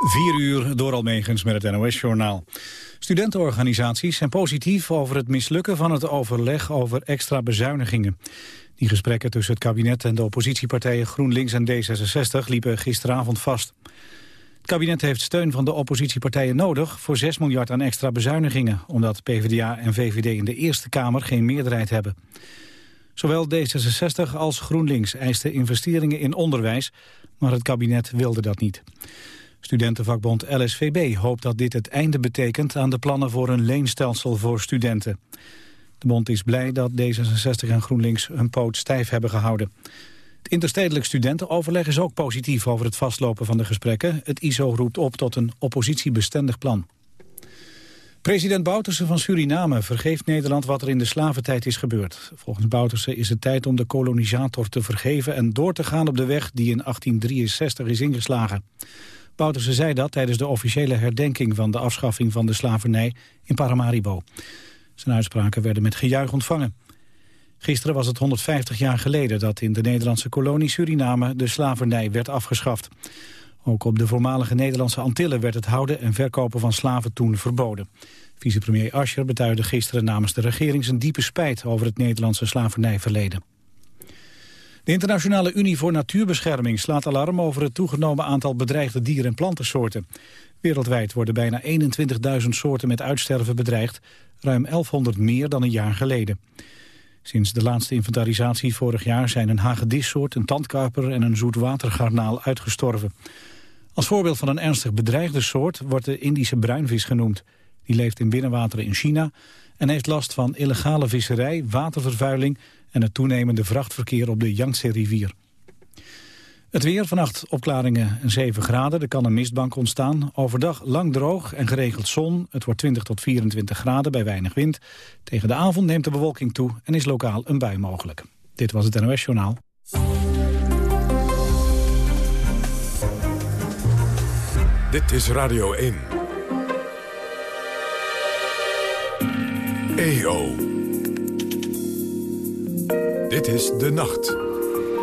4 uur door Almegens met het NOS-journaal. Studentenorganisaties zijn positief over het mislukken van het overleg over extra bezuinigingen. Die gesprekken tussen het kabinet en de oppositiepartijen GroenLinks en D66 liepen gisteravond vast. Het kabinet heeft steun van de oppositiepartijen nodig voor 6 miljard aan extra bezuinigingen, omdat PvdA en VVD in de Eerste Kamer geen meerderheid hebben. Zowel D66 als GroenLinks eisten investeringen in onderwijs, maar het kabinet wilde dat niet. Studentenvakbond LSVB hoopt dat dit het einde betekent aan de plannen voor een leenstelsel voor studenten. De bond is blij dat D66 en GroenLinks hun poot stijf hebben gehouden. Het interstedelijk studentenoverleg is ook positief over het vastlopen van de gesprekken. Het ISO roept op tot een oppositiebestendig plan. President Bouterse van Suriname vergeeft Nederland wat er in de slaventijd is gebeurd. Volgens Bouterse is het tijd om de kolonisator te vergeven en door te gaan op de weg die in 1863 is ingeslagen. Bouterse zei dat tijdens de officiële herdenking van de afschaffing van de slavernij in Paramaribo. Zijn uitspraken werden met gejuich ontvangen. Gisteren was het 150 jaar geleden dat in de Nederlandse kolonie Suriname de slavernij werd afgeschaft. Ook op de voormalige Nederlandse Antillen werd het houden en verkopen van slaven toen verboden. Vicepremier Ascher betuigde gisteren namens de regering zijn diepe spijt over het Nederlandse slavernijverleden. De Internationale Unie voor Natuurbescherming slaat alarm over het toegenomen aantal bedreigde dier- en plantensoorten. Wereldwijd worden bijna 21.000 soorten met uitsterven bedreigd, ruim 1100 meer dan een jaar geleden. Sinds de laatste inventarisatie vorig jaar zijn een hagedissoort, een tandkarper en een zoetwatergarnaal uitgestorven. Als voorbeeld van een ernstig bedreigde soort wordt de Indische bruinvis genoemd. Die leeft in binnenwateren in China en heeft last van illegale visserij, watervervuiling en het toenemende vrachtverkeer op de Yangtze-rivier. Het weer, vannacht opklaringen en 7 graden. Er kan een mistbank ontstaan. Overdag lang droog en geregeld zon. Het wordt 20 tot 24 graden bij weinig wind. Tegen de avond neemt de bewolking toe en is lokaal een bui mogelijk. Dit was het NOS Journaal. Dit is Radio 1. EO. Dit is De Nacht.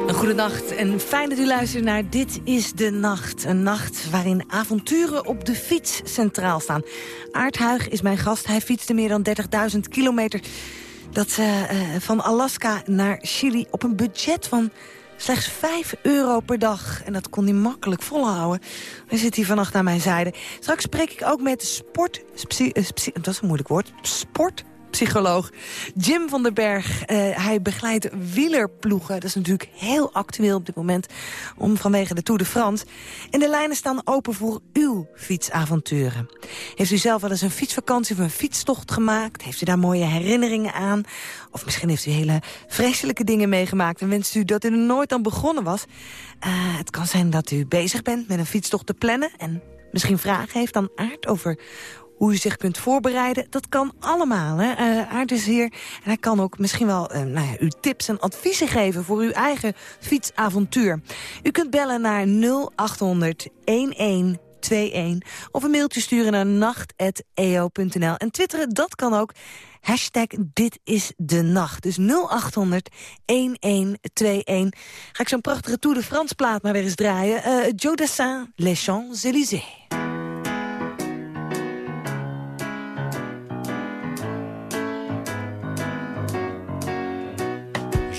Een goede nacht en fijn dat u luistert naar Dit is de Nacht. Een nacht waarin avonturen op de fiets centraal staan. Aart Huig is mijn gast. Hij fietste meer dan 30.000 kilometer dat, uh, van Alaska naar Chili op een budget van slechts 5 euro per dag. En dat kon hij makkelijk volhouden. Hij zit hier vannacht aan mijn zijde. Straks spreek ik ook met sport... Eh, dat is een moeilijk woord. Sport psycholoog Jim van den Berg. Uh, hij begeleidt wielerploegen. Dat is natuurlijk heel actueel op dit moment om vanwege de Tour de France. En de lijnen staan open voor uw fietsavonturen. Heeft u zelf wel eens een fietsvakantie of een fietstocht gemaakt? Heeft u daar mooie herinneringen aan? Of misschien heeft u hele vreselijke dingen meegemaakt... en wenst u dat u nooit aan begonnen was? Uh, het kan zijn dat u bezig bent met een fietstocht te plannen... en misschien vragen heeft aan Aard over hoe u zich kunt voorbereiden, dat kan allemaal. Hè? Uh, Aard is hier en hij kan ook misschien wel uh, nou ja, u tips en adviezen geven... voor uw eigen fietsavontuur. U kunt bellen naar 0800 1121 of een mailtje sturen naar nacht.eo.nl. En twitteren, dat kan ook. Hashtag dit is de nacht. Dus 0800 1121. Ga ik zo'n prachtige Tour de France plaat maar weer eens draaien. Uh, Joe Les Champs-Élysées.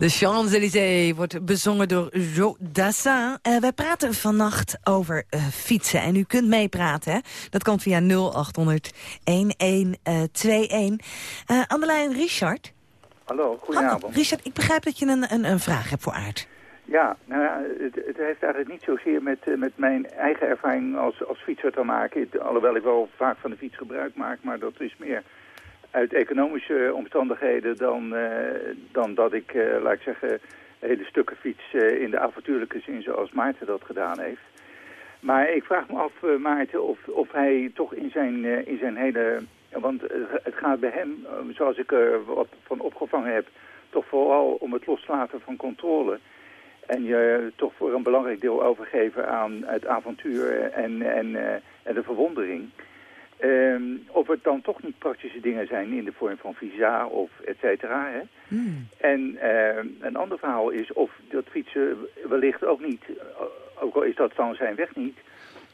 De Champs-Élysées wordt bezongen door Jo Dassin. Eh, wij praten vannacht over eh, fietsen. En u kunt meepraten, hè? Dat kan via 0800 1121. Uh, aan de lijn Richard. Hallo, goedenavond. Hallo, Richard, ik begrijp dat je een, een, een vraag hebt voor Aard. Ja, nou ja, het, het heeft eigenlijk niet zozeer met, eh, met mijn eigen ervaring als, als fietser te maken. Alhoewel ik wel vaak van de fiets gebruik maak, maar dat is meer uit economische omstandigheden dan, eh, dan dat ik, eh, laat ik zeggen, hele stukken fiets eh, in de avontuurlijke zin zoals Maarten dat gedaan heeft. Maar ik vraag me af, Maarten, of, of hij toch in zijn, in zijn hele... Want het gaat bij hem, zoals ik er wat van opgevangen heb, toch vooral om het loslaten van controle. En je toch voor een belangrijk deel overgeven aan het avontuur en, en, en de verwondering. Ehm, of het dan toch niet praktische dingen zijn in de vorm van visa of et cetera. Hè? Hmm. En ehm, een ander verhaal is of dat fietsen wellicht ook niet, eh, ook al is dat dan zijn weg niet,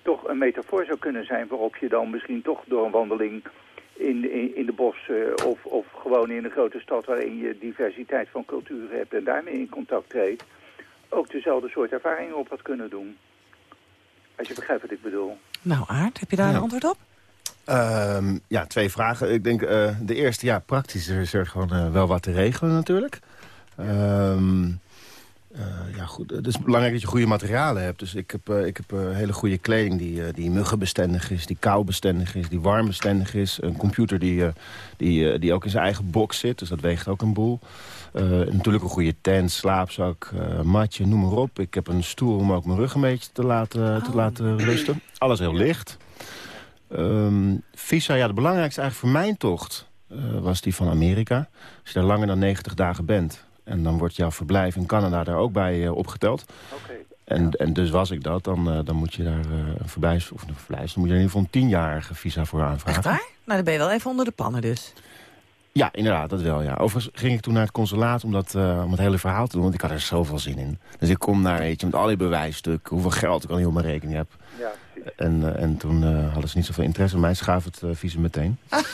toch een metafoor zou kunnen zijn waarop je dan misschien toch door een wandeling in, in, in de bos eh, of, of gewoon in een grote stad waarin je diversiteit van culturen hebt en daarmee in contact treedt, ook dezelfde soort ervaringen op had kunnen doen. Als je begrijpt wat ik bedoel. Nou, Aard, heb je daar Ja. een antwoord op? Ehm, ja, twee vragen. Ik denk eh, de eerste, ja, praktisch is er gewoon eh, wel wat te regelen natuurlijk. Ehm, eh, ja, goed. Het is belangrijk dat je goede materialen hebt. Dus ik heb, ik heb hele goede kleding die, die muggenbestendig is, die koubestendig is, die warmbestendig is. Een computer die, die, die ook in zijn eigen box zit, dus dat weegt ook een boel. Natuurlijk een goede tent, slaapzak, matje, noem maar op. Ik heb een stoel om ook mijn rug een beetje te laten, te Oh. laten rusten. Alles heel licht. Ehm, visa, ja, de belangrijkste eigenlijk voor mijn tocht eh, was die van Amerika. Als je daar langer dan 90 dagen bent... en dan wordt jouw verblijf in Canada daar ook bij eh, opgeteld. Oké. En, en dus was ik dat, dan, eh, dan moet je daar eh, een verblijfs... of een verblijfs, dan moet je in ieder geval een tienjarige visa voor aanvragen. Echt waar? Nou, dan ben je wel even onder de pannen dus. Ja, inderdaad, dat wel, ja. Overigens ging ik toen naar het consulaat om, dat, eh, om het hele verhaal te doen... want ik had er zoveel zin in. Dus ik kom daar, weet je, met al die bewijsstukken... hoeveel geld ik al niet op mijn rekening heb. Ja. En, eh, en toen eh, hadden ze niet zoveel interesse in mij, schaf het eh, visum meteen.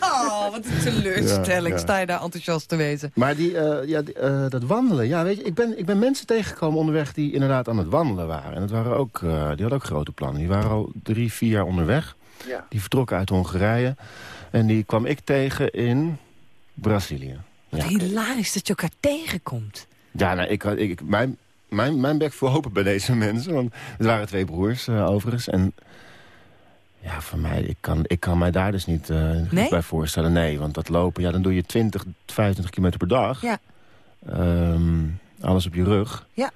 Oh, wat een teleurstelling. Ja, ja. Sta je daar enthousiast te wezen. Maar die, eh, ja, die, eh, dat wandelen, ja, weet je, ik ben, ik ben mensen tegengekomen onderweg die inderdaad aan het wandelen waren. En dat waren ook, eh, die hadden ook grote plannen. Die waren al drie, vier jaar onderweg. Ja. Die vertrokken uit Hongarije. En die kwam ik tegen in Brazilië. Wat Ja, hilarisch dat je elkaar tegenkomt. ja nou, ik, had- ik, ik- mijn, mijn, mijn bek voor open bij deze mensen. Want het waren twee broers, eh, overigens. En ja, voor mij, ik kan, ik kan mij daar dus niet, Nee? bij voorstellen. Nee, want dat lopen, ja, dan doe je 20, 25 kilometer per dag. Ja. Ehm, alles op je rug. Ja.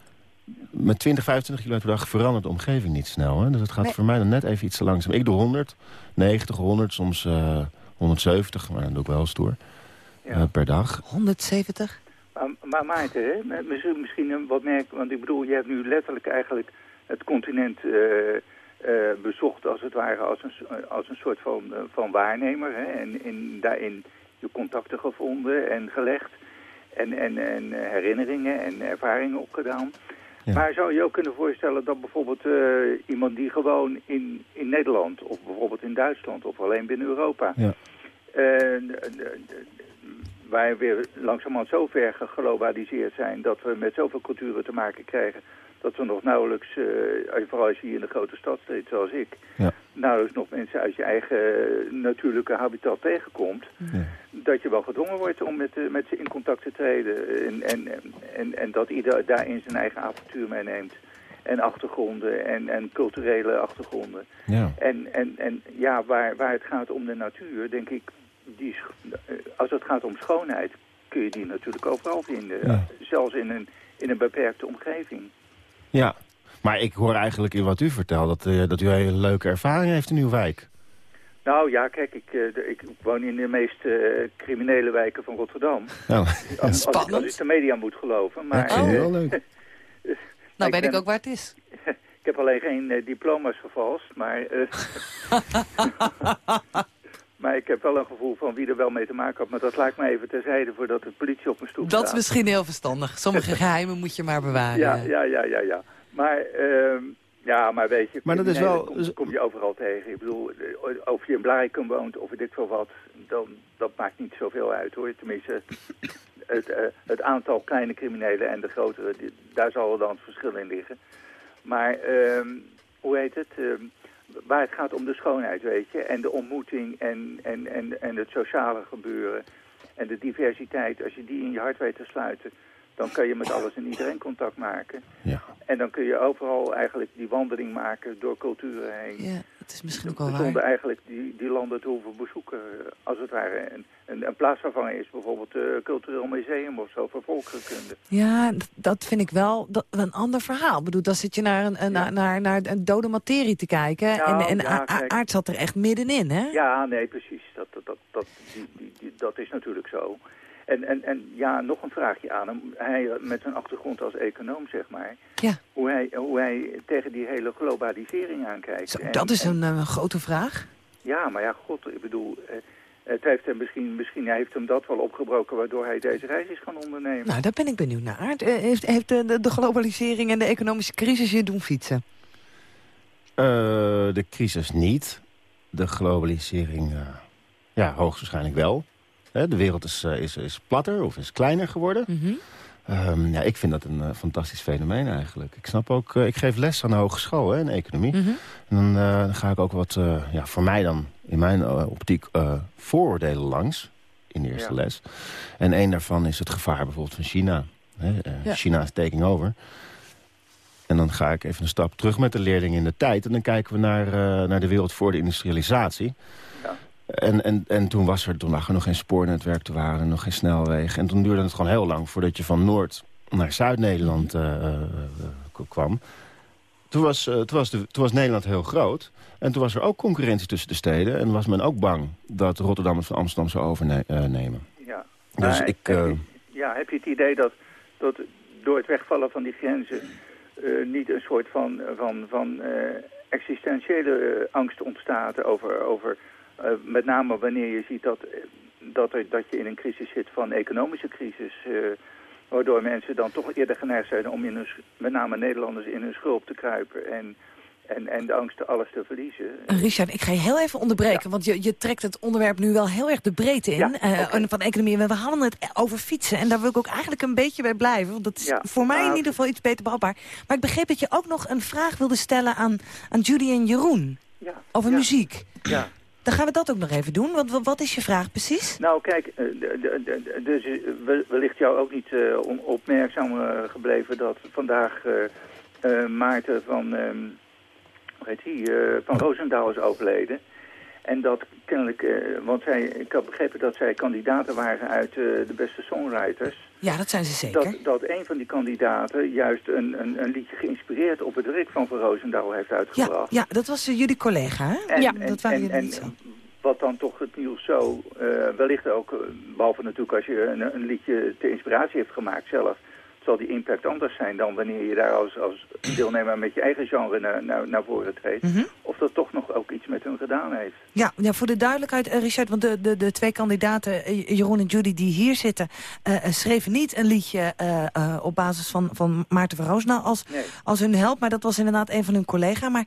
Met 20, 25 kilometer per dag verandert de omgeving niet snel. Hè? Dus het gaat Nee. voor mij dan net even iets te langzaam. Ik doe 100, 90, 100, soms eh 170, maar dan doe ik wel stoer. Ja. per dag. 170? Maar, maar Maarten, hè, misschien, een wat merk, want ik bedoel, je hebt nu letterlijk eigenlijk het continent eh, eh, bezocht als het ware als een, als een soort van, eh, van waarnemer. Hè, en, en daarin je contacten gevonden en gelegd en, en, en herinneringen en ervaringen opgedaan. Ja. Maar zou je ook kunnen voorstellen dat bijvoorbeeld iemand die gewoon in, in Nederland of bijvoorbeeld in Duitsland of alleen binnen Europa Ja. Wij weer langzamerhand zo ver geglobaliseerd zijn... dat we met zoveel culturen te maken krijgen... dat we nog nauwelijks, uh, vooral als je hier in de grote stad zit zoals ik... Ja. nauwelijks nog mensen uit je eigen natuurlijke habitat tegenkomt... Ja. dat je wel gedwongen wordt om met, met ze in contact te treden. En, en, en, en dat ieder daarin zijn eigen avontuur meeneemt en achtergronden en, en culturele achtergronden. Ja. En, en, en ja, waar, waar het gaat om de natuur, denk ik, die, als het gaat om schoonheid, kun je die natuurlijk overal vinden. Ja. Zelfs in een, in een beperkte omgeving. Ja, maar ik hoor eigenlijk in wat u vertelt dat, uh, dat u een hele leuke ervaring heeft in uw wijk. Nou ja, kijk, ik, uh, ik woon in de meest uh, criminele wijken van Rotterdam. Ja. Als, als, ik, als ik de media moet geloven. Maar, ja, oh. wel leuk. Nou, weet ik ook waar het is. Ik heb alleen geen uh, diploma's vervalst, maar... Maar ik heb wel een gevoel van wie er wel mee te maken had. Maar dat laat ik me even terzijde voordat de politie op mijn stoel Dat staat. is misschien heel verstandig. Sommige geheimen moet je maar bewaren. Ja, ja, ja, ja. ja. Maar, uh, ja, maar weet je... Maar dat is wel... Kom, kom, je overal tegen. Ik bedoel, of je in Blarikum woont of weet ik veel wat... Dan, dat maakt niet zoveel uit, hoor. Tenminste, het, uh, het, aantal kleine criminelen en de grotere, die, daar zal wel dan het verschil in liggen. Maar uh, hoe heet het? Uh, waar het gaat om de schoonheid, weet je. En de ontmoeting en, en, en, en het sociale gebeuren. En de diversiteit, als je die in je hart weet te sluiten... dan kan je met alles en iedereen contact maken. Ja. En dan kun je overal eigenlijk die wandeling maken door culturen heen. Ja, dat is misschien ook wel Zonder waar. eigenlijk die, die landen te hoeven bezoeken, als het ware. En, en, en plaatsvervanger is bijvoorbeeld het cultureel museum of zo voor volkskunde. Ja, dat vind ik wel dat, een ander verhaal. Ik bedoel, dan zit je naar een, een, ja. naar, naar een dode materie te kijken. Nou, en en ja, aard zat er echt middenin, hè? Ja, nee, precies. Dat, dat, dat, dat, die, die, die, dat is natuurlijk zo. En, en, en ja, nog een vraagje aan hem. Hij met zijn achtergrond als econoom, zeg maar. Ja. Hoe hij, hoe hij tegen die hele globalisering aankijkt. Zo, en, dat is en, een uh, grote vraag. Ja, maar ja, god, ik bedoel... Uh, het heeft hem misschien, misschien heeft hem dat wel opgebroken... waardoor hij deze reis is gaan ondernemen. Nou, daar ben ik benieuwd naar. Heeft heeft de, de, de, globalisering en de economische crisis je doen fietsen? Uh, de crisis niet. De globalisering, ja, hoogstwaarschijnlijk wel. De wereld is, is, is platter of is kleiner geworden. Mm -hmm. um, ja, ik vind dat een uh, fantastisch fenomeen eigenlijk. Ik snap ook, uh, ik geef les aan de hogeschool hè, in economie. Mm -hmm. En dan, uh, dan, ga ik ook wat, ja, voor mij dan, in mijn optiek, vooroordelen langs. In de eerste ja. les. En een daarvan is het gevaar bijvoorbeeld van China. Hè? Ja. China is taking over. En dan ga ik even een stap terug met de leerlingen in de tijd. En dan kijken we naar, naar de wereld voor de industrialisatie. En, en, en toen, was er, toen lag er nog geen spoornetwerk te waren, nog geen snelwegen. En toen duurde het gewoon heel lang voordat je van Noord naar Zuid-Nederland uh, uh, kwam. Toen was, toen, was de, toen was Nederland heel groot. En toen was er ook concurrentie tussen de steden. En was men ook bang dat Rotterdam het van Amsterdam zou overnemen. Ja. Dus maar ik... Heb je, ja, heb je het idee dat, dat door het wegvallen van die grenzen... niet een soort van, van, van existentiële angst ontstaat over... over uh, met name wanneer je ziet dat, dat, er, dat je in een crisis zit van economische crisis... Uh, waardoor mensen dan toch eerder geneigd zijn om in hun, met name Nederlanders in hun schulp te kruipen... en, en, en de angst alles te verliezen. Richard, ik ga je heel even onderbreken, ja. want je, je trekt het onderwerp nu wel heel erg de breedte in ja, uh, van economie. We hadden het over fietsen en daar wil ik ook eigenlijk een beetje bij blijven. Want dat is ja. voor mij in ieder geval iets beter behapbaar. Maar ik begreep dat je ook nog een vraag wilde stellen aan, aan Judy en Jeroen over muziek. Ja. Dan gaan we dat ook nog even doen. Want wat is je vraag precies? Nou, kijk, dus wellicht jou ook niet uh, opmerkzaam uh, gebleven dat vandaag uh, Maarten van, um, hoe heet die, van Roosendaal is overleden. En dat kennelijk, want zij, ik had begrepen dat zij kandidaten waren uit de beste songwriters. Ja, dat zijn ze zeker. Dat, dat een van die kandidaten juist een, een, een liedje geïnspireerd op het werk van Van Roosendaal heeft uitgebracht. Ja, ja dat was jullie collega, hè? En, ja, en, dat waren en, jullie en, niet zo. Wat dan toch het nieuws zo, uh, wellicht ook, behalve natuurlijk als je een, een liedje ter inspiratie heeft gemaakt zelf, zal die impact anders zijn dan wanneer je daar als, als deelnemer met je eigen genre naar, naar, naar voren treedt. Mm -hmm. Of dat toch nog ook iets met hun gedaan heeft. Ja, ja voor de duidelijkheid, uh, Richard, want de, de, de twee kandidaten, Jeroen en Judy, die hier zitten, schreven niet een liedje op basis van, van Maarten van Roosnaal als, nee. als hun held, maar dat was inderdaad een van hun collega. Maar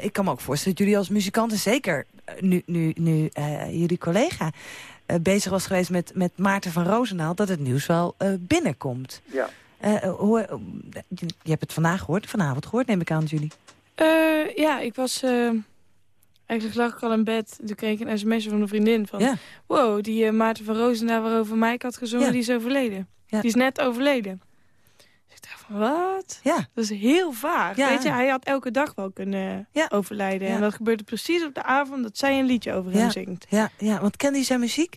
ik kan me ook voorstellen dat jullie als muzikanten, zeker nu, nu, nu jullie collega, eh, bezig was geweest met, met Maarten van Roosendaal... dat het nieuws wel eh, binnenkomt. Ja. Eh, eh, hoe, eh, je, je hebt het vandaag gehoord, vanavond gehoord, neem ik aan, jullie. Eh, ja, ik was... eh, eigenlijk lag ik al in bed. Toen kreeg ik een sms'je van een vriendin van... Ja. Wow, die Maarten van Roosendaal waarover Mike had gezongen, Ja. die is overleden. Ja. Die is net overleden. Dus ik dacht van, wat? Ja, Dat is heel vaag. Ja. Weet je, hij had elke dag wel kunnen Ja. overlijden. Ja. En dat gebeurde precies op de avond dat zij een liedje over hem zingt. ja, ja, want kende je zijn muziek?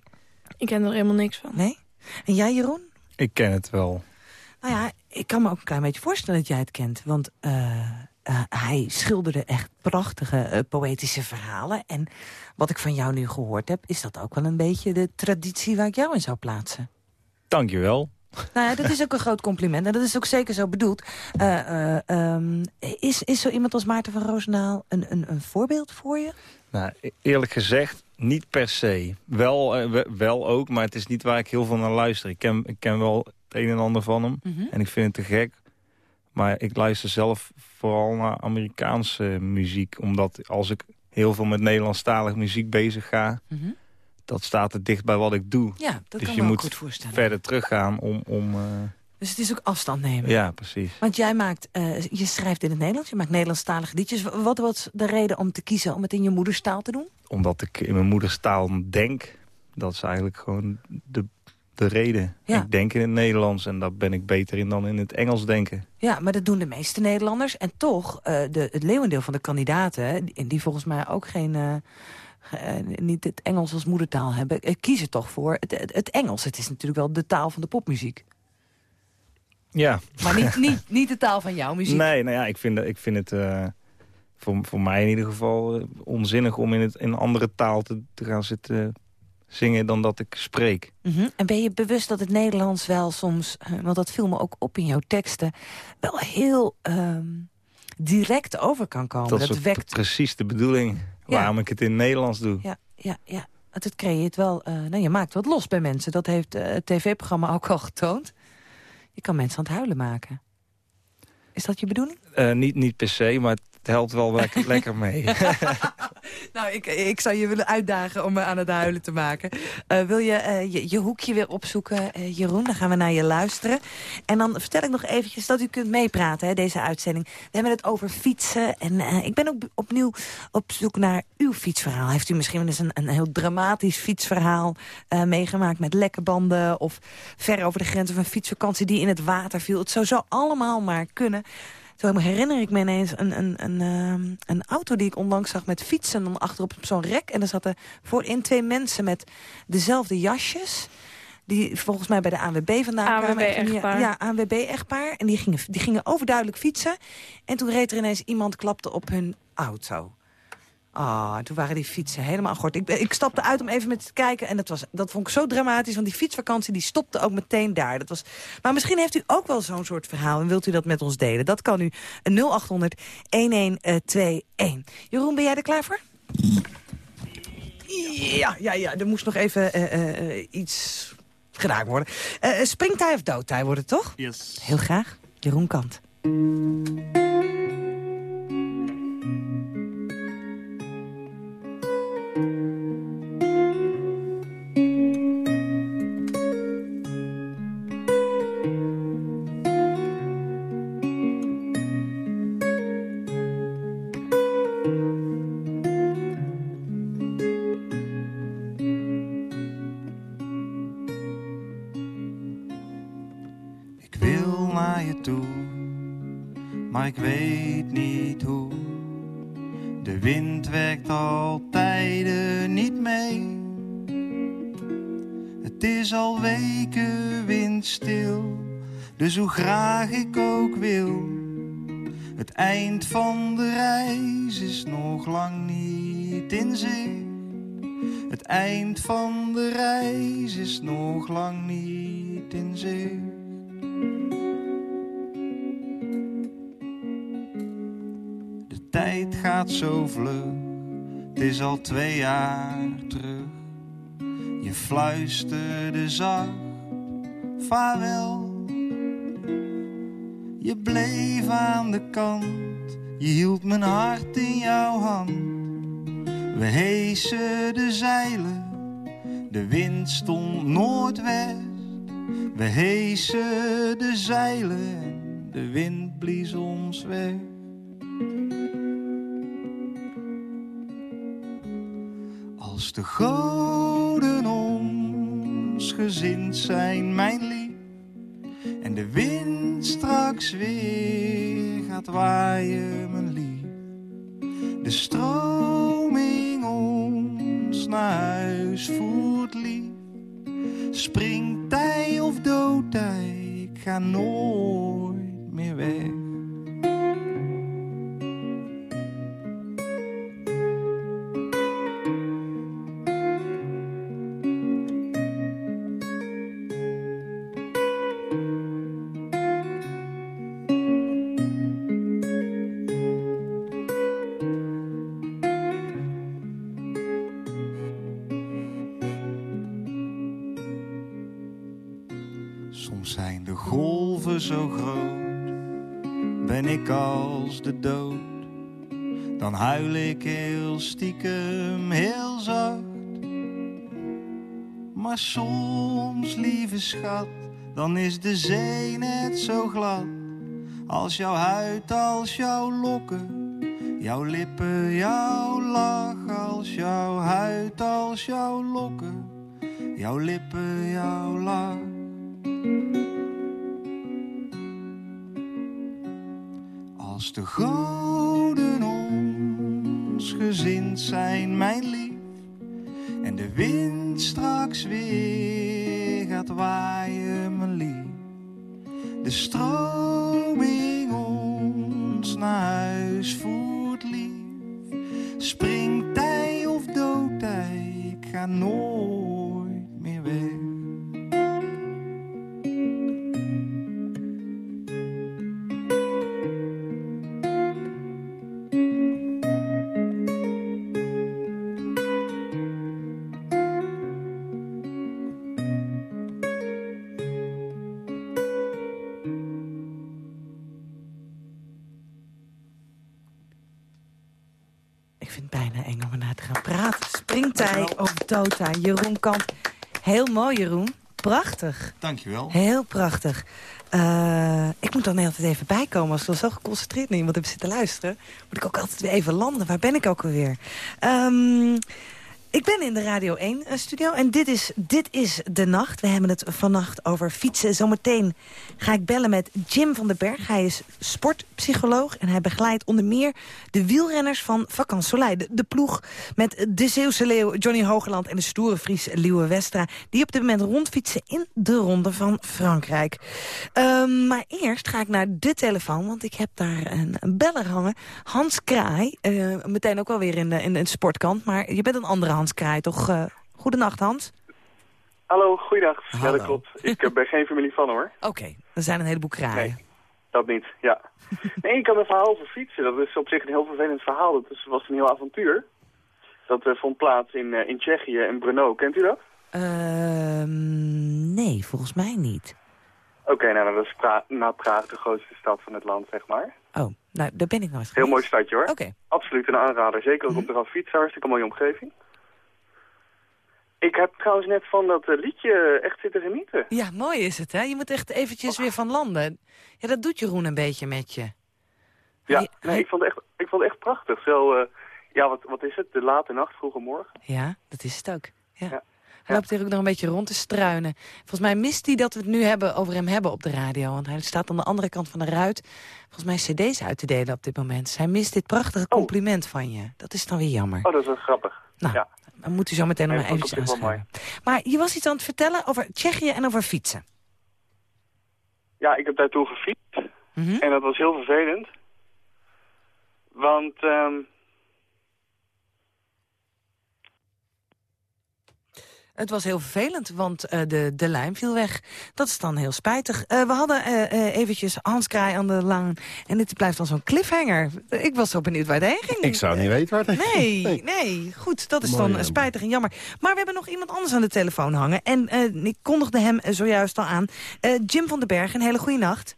Ik ken er helemaal niks van. Nee? En jij, Jeroen? Ik ken het wel. Nou ja, ik kan me ook een klein beetje voorstellen dat jij het kent. Want eh, eh, hij schilderde echt prachtige eh, poëtische verhalen. En wat ik van jou nu gehoord heb... is dat ook wel een beetje de traditie waar ik jou in zou plaatsen. Dankjewel. Nou ja, dat is ook een groot compliment. En dat is ook zeker zo bedoeld. Eh, eh, ehm, is, is zo iemand als Maarten van Roosendaal een, een, een voorbeeld voor je? Nou, e- eerlijk gezegd, niet per se. Wel, we- wel ook, maar het is niet waar ik heel veel naar luister. Ik ken, ik ken wel het een en ander van hem. En ik vind het te gek. Maar ik luister zelf vooral naar Amerikaanse muziek. Omdat als ik heel veel met Nederlandstalige muziek bezig ga... Mhm. dat staat er dicht bij wat ik doe. Ja, dat Dus kan je me moet goed voorstellen. Verder teruggaan om... om eh, Dus het is ook afstand nemen. ja, precies. Want jij maakt, eh, je schrijft in het Nederlands, je maakt Nederlandstalige liedjes. Wat was de reden om te kiezen om het in je moederstaal te doen? Omdat ik in mijn moederstaal denk. Dat is eigenlijk gewoon de, de reden. Ja. Ik denk in het Nederlands en daar ben ik beter in dan in het Engels denken. Ja, maar dat doen de meeste Nederlanders. En toch, eh, de, het leeuwendeel van de kandidaten... die, die volgens mij ook geen, eh, eh, niet het Engels als moedertaal hebben... kiezen toch voor het, het, het Engels. Het is natuurlijk wel de taal van de popmuziek. Ja, Maar niet, niet, niet de taal van jouw muziek. nee, nou ja, ik vind, ik vind het voor, voor mij in ieder geval onzinnig om in, het, in een andere taal te, te gaan zitten zingen dan dat ik spreek. Mhm. En ben je bewust dat het Nederlands wel soms... eh, want dat viel me ook op in jouw teksten... wel heel ehm, direct over kan komen. dat is dat wekt precies de bedoeling waarom ik het in het Nederlands doe. Ja, ja, ja. Het creëert wel, eh, nou, je maakt wat los bij mensen. Dat heeft eh, het tv-programma ook al getoond. Je kan mensen aan het huilen maken. Is dat je bedoeling? Niet, niet per se, maar het helpt wel lekker, mee. Nou, ik, ik zou je willen uitdagen om me aan het huilen te maken. Eh, wil je, eh, je je hoekje weer opzoeken, eh, Jeroen? Dan gaan we naar je luisteren. En dan vertel ik nog eventjes dat u kunt meepraten, hè, deze uitzending. We hebben het over fietsen. En ik ben ook opnieuw op zoek naar uw fietsverhaal. Heeft u misschien eens een, een heel dramatisch fietsverhaal meegemaakt... met lekke banden of ver over de grens of een fietsvakantie die in het water viel? Het zou zo allemaal maar kunnen... Zo herinner ik me ineens een, een, een, ehm, een auto die ik onlangs zag met fietsen... dan achterop op zo'n rek. En er zaten voorin twee mensen met dezelfde jasjes... die volgens mij bij de ANWB vandaan kwamen. ANWB-echtpaar. Ja, ANWB-echtpaar. En die gingen, die gingen overduidelijk fietsen. En toen reed er ineens iemand, klapte op hun auto. Ah, toen waren die fietsen helemaal gort. Ik, ik stapte uit om even met te kijken. En dat, was, dat vond ik zo dramatisch. Want die fietsvakantie die stopte ook meteen daar. Dat was, maar misschien heeft u ook wel zo'n soort verhaal. En wilt u dat met ons delen? Dat kan u 0800 1121. Jeroen, ben jij er klaar voor? Ja, ja, ja. Er moest nog even eh, eh, eh, iets gedaan worden. Eh springtij of doodtij wordt het, toch? Yes. Heel graag. Jeroen Kant. Graag ik ook wil. Het eind van de reis is nog lang niet in zicht. Het eind van de reis is nog lang niet in zicht. De tijd gaat zo vlug, het is al twee jaar terug. Je fluisterde zacht, vaarwel. Je bleef aan de kant, je hield mijn hart in jouw hand. We heesen de zeilen, De wind stond noordwest. We heesen de zeilen en de wind blies ons weg. Als de goden ons gezind zijn, mijn lief, en de wind straks weer gaat waaien, mijn lief, de stroming ons naar huis voert, lief, springt hij of doodt hij, ik ga nooit meer weg. Als de dood. Dan huil ik heel stiekem, heel zacht. Maar soms, lieve schat, dan is de zee net zo glad. Als jouw huid, als jouw lokken, jouw lippen, jouw lach. Als jouw huid, als jouw lokken, jouw lippen, jouw lach. De goden ons gezind zijn, mijn lief, en de wind straks weer gaat waaien, mijn lief, de stroming Dota, Jeroen Kamp. Heel mooi, Jeroen. Prachtig. Dankjewel. Heel prachtig. Eh, ik moet dan de hele tijd even bijkomen. Als ik zo geconcentreerd naar iemand heb zitten luisteren... moet ik ook altijd weer even landen. Waar ben ik ook alweer? Ehm, ik ben in de Radio 1-studio en dit is, dit is De Nacht. We hebben het vannacht over fietsen. Zometeen ga ik bellen met Jim van den Berg. Hij is sportpsycholoog en hij begeleidt onder meer de wielrenners van Vakant Soleil. De, de ploeg met de Zeeuwse leeuw Johnny Hogeland en de stoere Fries Liewe Westra... die op dit moment rondfietsen in de Ronde van Frankrijk. Ehm, maar eerst ga ik naar de telefoon, want ik heb daar een, een beller hangen. Hans Kraai, eh, meteen ook wel weer in de, in de sportkant, maar je bent een andere Hans Kraai, toch? Uh, goedenacht, Hans. Hallo, goeiedag. Ja, dat klopt. Ik eh, ben geen familie van hoor. Oké, er zijn een heleboel kraaien. Nee, dat niet, ja. Nee, ik had een verhaal over fietsen. Dat is op zich een heel vervelend verhaal. Dat was een heel avontuur. Dat eh, vond plaats in, in Tsjechië, in Brno. Kent u dat? Ehm, nee, volgens mij niet. Oké, nou dat is pra na Praag de grootste stad van het land, zeg maar. Oh, nou, daar ben ik nooit Heel mooi stadje hoor. Oké. Absoluut een aanrader. Zeker ook op de fietsen. Hartstikke mooie omgeving. Ik heb trouwens net van dat eh, liedje echt zitten genieten. Ja, mooi is het, hè? Je moet echt eventjes weer van landen. Ja, dat doet Jeroen een beetje met je. Ja, Hij- nee, hij- ik vond het echt, ik vond het echt prachtig. Zo, eh, ja, wat, wat is het? De late nacht, vroege morgen. Ja, dat is het ook. Ja. Ja. Hij loopt hier ook nog een beetje rond te struinen. Volgens mij mist hij dat we het nu hebben over hem hebben op de radio. Want hij staat aan de andere kant van de ruit. Volgens mij cd's uit te delen op dit moment. Hij mist dit prachtige compliment van je. Dat is dan weer jammer. Oh, dat is wel grappig. Nou, ja. Dan moet u zo meteen nog maar ik wel aanschuiven. Maar je was iets aan het vertellen over Tsjechië en over fietsen. Ja, ik heb daartoe gefietst. Mhm. En dat was heel vervelend. Want, ehm, Het was heel vervelend, want eh, de, de lijm viel weg. Dat is dan heel spijtig. Eh, we hadden eh, eh, eventjes Hans Kraai aan de lang. En dit blijft dan zo'n cliffhanger. Ik was zo benieuwd waar het heen ging. Ik zou niet weten waar het heen Nee, ging. nee. Goed, dat is Mooi, dan spijtig en jammer. Maar we hebben nog iemand anders aan de telefoon hangen. En eh, ik kondigde hem zojuist al aan. Eh, Jim van den Berg, een hele goede nacht.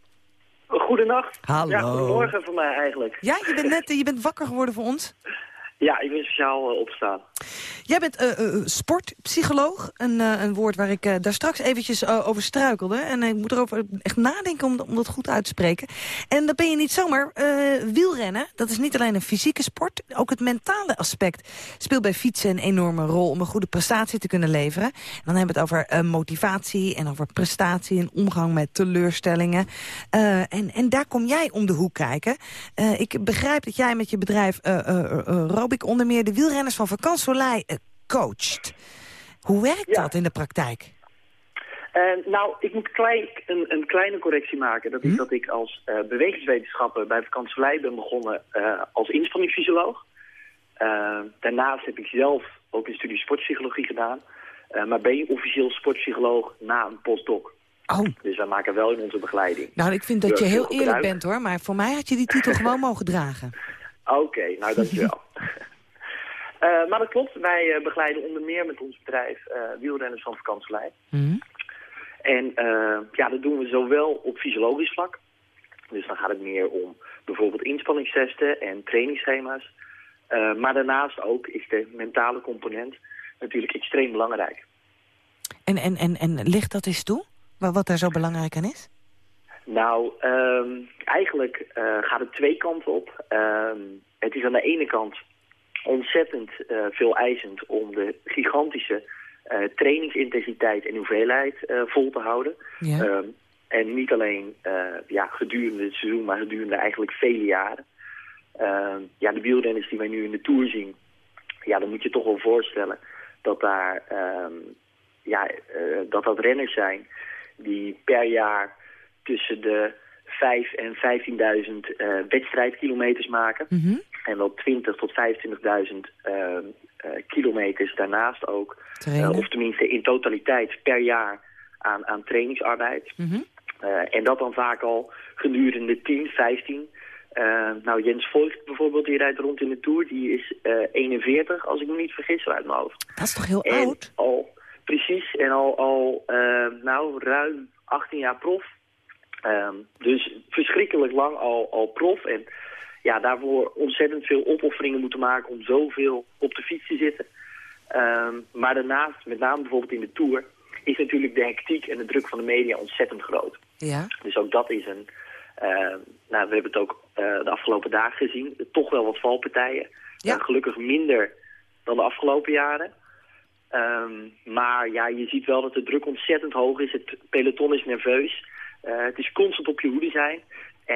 Goedenacht. Hallo. Ja, goedemorgen voor mij eigenlijk. Ja, je bent net je bent wakker geworden voor ons. Ja, ik ben speciaal eh, opstaan. Jij bent eh, eh, sportpsycholoog, een, eh, een woord waar ik daar straks eventjes over struikelde. En ik moet erover echt nadenken om, om dat goed uit te spreken. En dat ben je niet zomaar. wielrennen, dat is niet alleen een fysieke sport. Ook het mentale aspect speelt bij fietsen een enorme rol... om een goede prestatie te kunnen leveren. En dan hebben we het over motivatie en over prestatie... en omgang met teleurstellingen. En, en daar kom jij om de hoek kijken. Ik begrijp dat jij met je bedrijf Robic onder meer... de wielrenners van Vakant Soleil eh, coacht. Hoe werkt Ja. dat in de praktijk? En nou, ik moet klein, een, een kleine correctie maken. Dat is dat ik als eh, bewegingswetenschapper bij vakantielei ben begonnen eh, als inspanningsfysioloog. Eh, daarnaast heb ik zelf ook een studie sportpsychologie gedaan. Eh, maar ben je officieel sportpsycholoog na een postdoc. Oh. Dus wij maken wel in onze begeleiding. Nou, ik vind dat je heel eerlijk bent, hoor. Maar voor mij had je die titel gewoon mogen dragen. Oké, nou dankjewel. Eh maar dat klopt, wij eh, begeleiden onder meer met ons bedrijf eh, wielrenners van vakantielei. Mhm. En ja, dat doen we zowel op fysiologisch vlak. Dus dan gaat het meer om bijvoorbeeld inspanningstesten en trainingsschema's. Maar daarnaast ook is de mentale component natuurlijk extreem belangrijk. En, en, en, en ligt dat eens toe? Wa- Wat daar zo belangrijk aan is? Nou, ehm, eigenlijk gaat het twee kanten op. Ehm, het is aan de ene kant ontzettend eh, veel eisend om de gigantische eh, trainingsintensiteit en hoeveelheid eh, vol te houden. Ja. Ehm, en niet alleen ja, gedurende het seizoen, maar gedurende eigenlijk vele jaren. Ehm, ja, de wielrenners die wij nu in de Tour zien, ja, dan moet je toch wel voorstellen dat daar ehm, ja, dat dat renners zijn die per jaar tussen de 5 en 15.000 eh wedstrijdkilometers maken. Mhm. En wel 20 tot 25.000 ehm, eh, kilometers daarnaast ook. Eh, of tenminste in totaliteit per jaar aan, aan trainingsarbeid. Mhm. Eh, en dat dan vaak al gedurende 10, 15. Eh, nou, Jens Voigt bijvoorbeeld, die rijdt rond in de Tour. Die is eh 41, als ik me niet vergis, uit mijn hoofd. Dat is toch heel En oud? al, precies, en al, al nou, ruim 18 jaar prof. Ehm, dus verschrikkelijk lang al, al prof. En ja, daarvoor ontzettend veel opofferingen moeten maken om zoveel op de fiets te zitten. Ehm, maar daarnaast, met name bijvoorbeeld in de Tour, is natuurlijk de hectiek en de druk van de media ontzettend groot. Ja. Dus ook dat is een... eh, nou, we hebben het ook eh, de afgelopen dagen gezien. Toch wel wat valpartijen. Ja. Eh, gelukkig minder dan de afgelopen jaren. Ehm, maar ja, je ziet wel dat de druk ontzettend hoog is. Het peloton is nerveus. Eh, het is constant op je hoede zijn.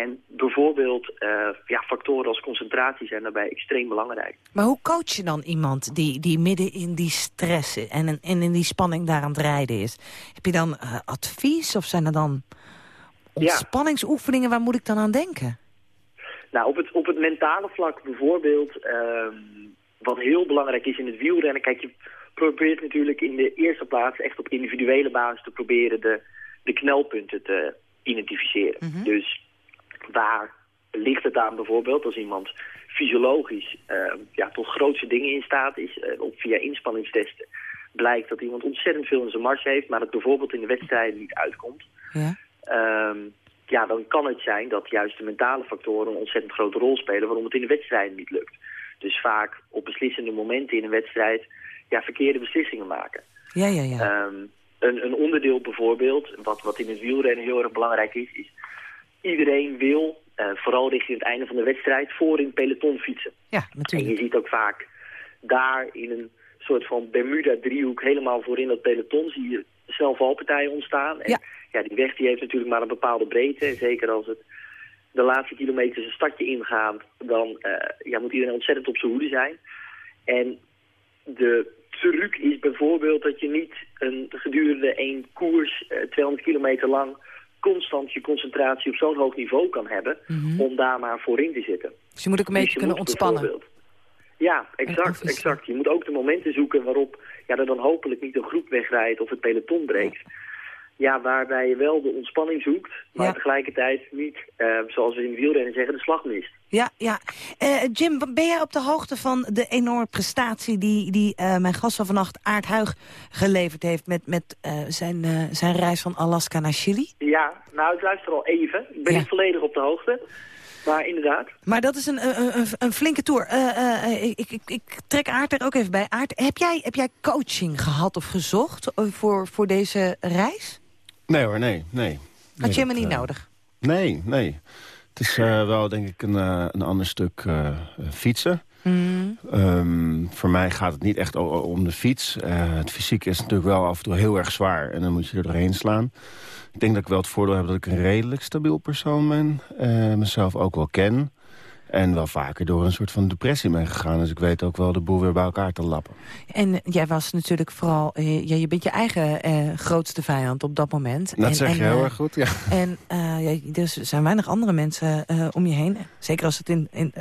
En bijvoorbeeld eh, ja, factoren als concentratie zijn daarbij extreem belangrijk. Maar hoe coach je dan iemand die, die midden in die stress en, en in die spanning daar aan het rijden is? Heb je dan eh, advies of zijn er dan ontspanningsoefeningen? Waar moet ik dan aan denken? Nou, op het, op het mentale vlak bijvoorbeeld, ehm, wat heel belangrijk is in het wielrennen. Kijk, je probeert natuurlijk in de eerste plaats echt op individuele basis te proberen de, de knelpunten te identificeren. Dus waar ligt het aan bijvoorbeeld als iemand fysiologisch ehm, ja, tot grootste dingen in staat is, eh, of via inspanningstesten blijkt dat iemand ontzettend veel in zijn mars heeft, maar het bijvoorbeeld in de wedstrijden niet uitkomt. Ja. Ehm, ja, dan kan het zijn dat juist de mentale factoren een ontzettend grote rol spelen waarom het in de wedstrijden niet lukt. Dus vaak op beslissende momenten in een wedstrijd ja, verkeerde beslissingen maken. Ja, ja, ja. Ehm, een, een onderdeel bijvoorbeeld, wat, wat in het wielrennen heel erg belangrijk is, is iedereen wil, eh, vooral richting het einde van de wedstrijd, voor in peloton fietsen. ja, En natuurlijk. je ziet ook vaak daar in een soort van Bermuda-driehoek helemaal voorin dat peloton zie je snel valpartijen ontstaan. En Ja. ja. die weg die heeft natuurlijk maar een bepaalde breedte. En zeker als het de laatste kilometers een stadje ingaat, dan eh, ja, moet iedereen ontzettend op zijn hoede zijn. En de truc is bijvoorbeeld dat je niet een, gedurende één koers, eh, 200 kilometer lang, constant je concentratie op zo'n hoog niveau kan hebben om daar maar voorin te zitten. Dus je moet ook een Dus beetje je kunnen ontspannen. Ja, exact, exact. Je moet ook de momenten zoeken waarop ja, er dan hopelijk niet een groep wegrijdt of het peloton breekt. Ja, waarbij je wel de ontspanning zoekt, maar Ja. tegelijkertijd niet, eh, zoals we in wielrennen zeggen, de slag mist. Ja, ja. Eh, Jim, ben jij op de hoogte van de enorme prestatie die, die eh, mijn gast van vannacht, Aart Huig, geleverd heeft met, met zijn, zijn reis van Alaska naar Chili? Ja, nou, ik luister al even. Ik ben Ja. niet volledig op de hoogte. Maar inderdaad. Maar dat is een, een, een, flinke tour. Ik, ik, ik, trek Aart er ook even bij. Aart, heb jij, heb jij coaching gehad of gezocht voor, voor deze reis? Nee hoor, nee. nee. Had je helemaal niet nodig? Nee, nee. Het is wel denk ik een, een ander stuk fietsen. Mm. Um, voor mij gaat het niet echt om de fiets. het fysiek is natuurlijk wel af en toe heel erg zwaar. En dan moet je er doorheen slaan. Ik denk dat ik wel het voordeel heb dat ik een redelijk stabiel persoon ben. Mezelf ook wel ken. En wel vaker door een soort van depressie ben gegaan. Dus ik weet ook wel de boel weer bij elkaar te lappen. En jij was natuurlijk vooral... Uh, je bent je eigen uh, grootste vijand op dat moment. Dat en, zeg je heel erg goed, ja. En uh, er zijn weinig andere mensen om je heen. Zeker als het in, in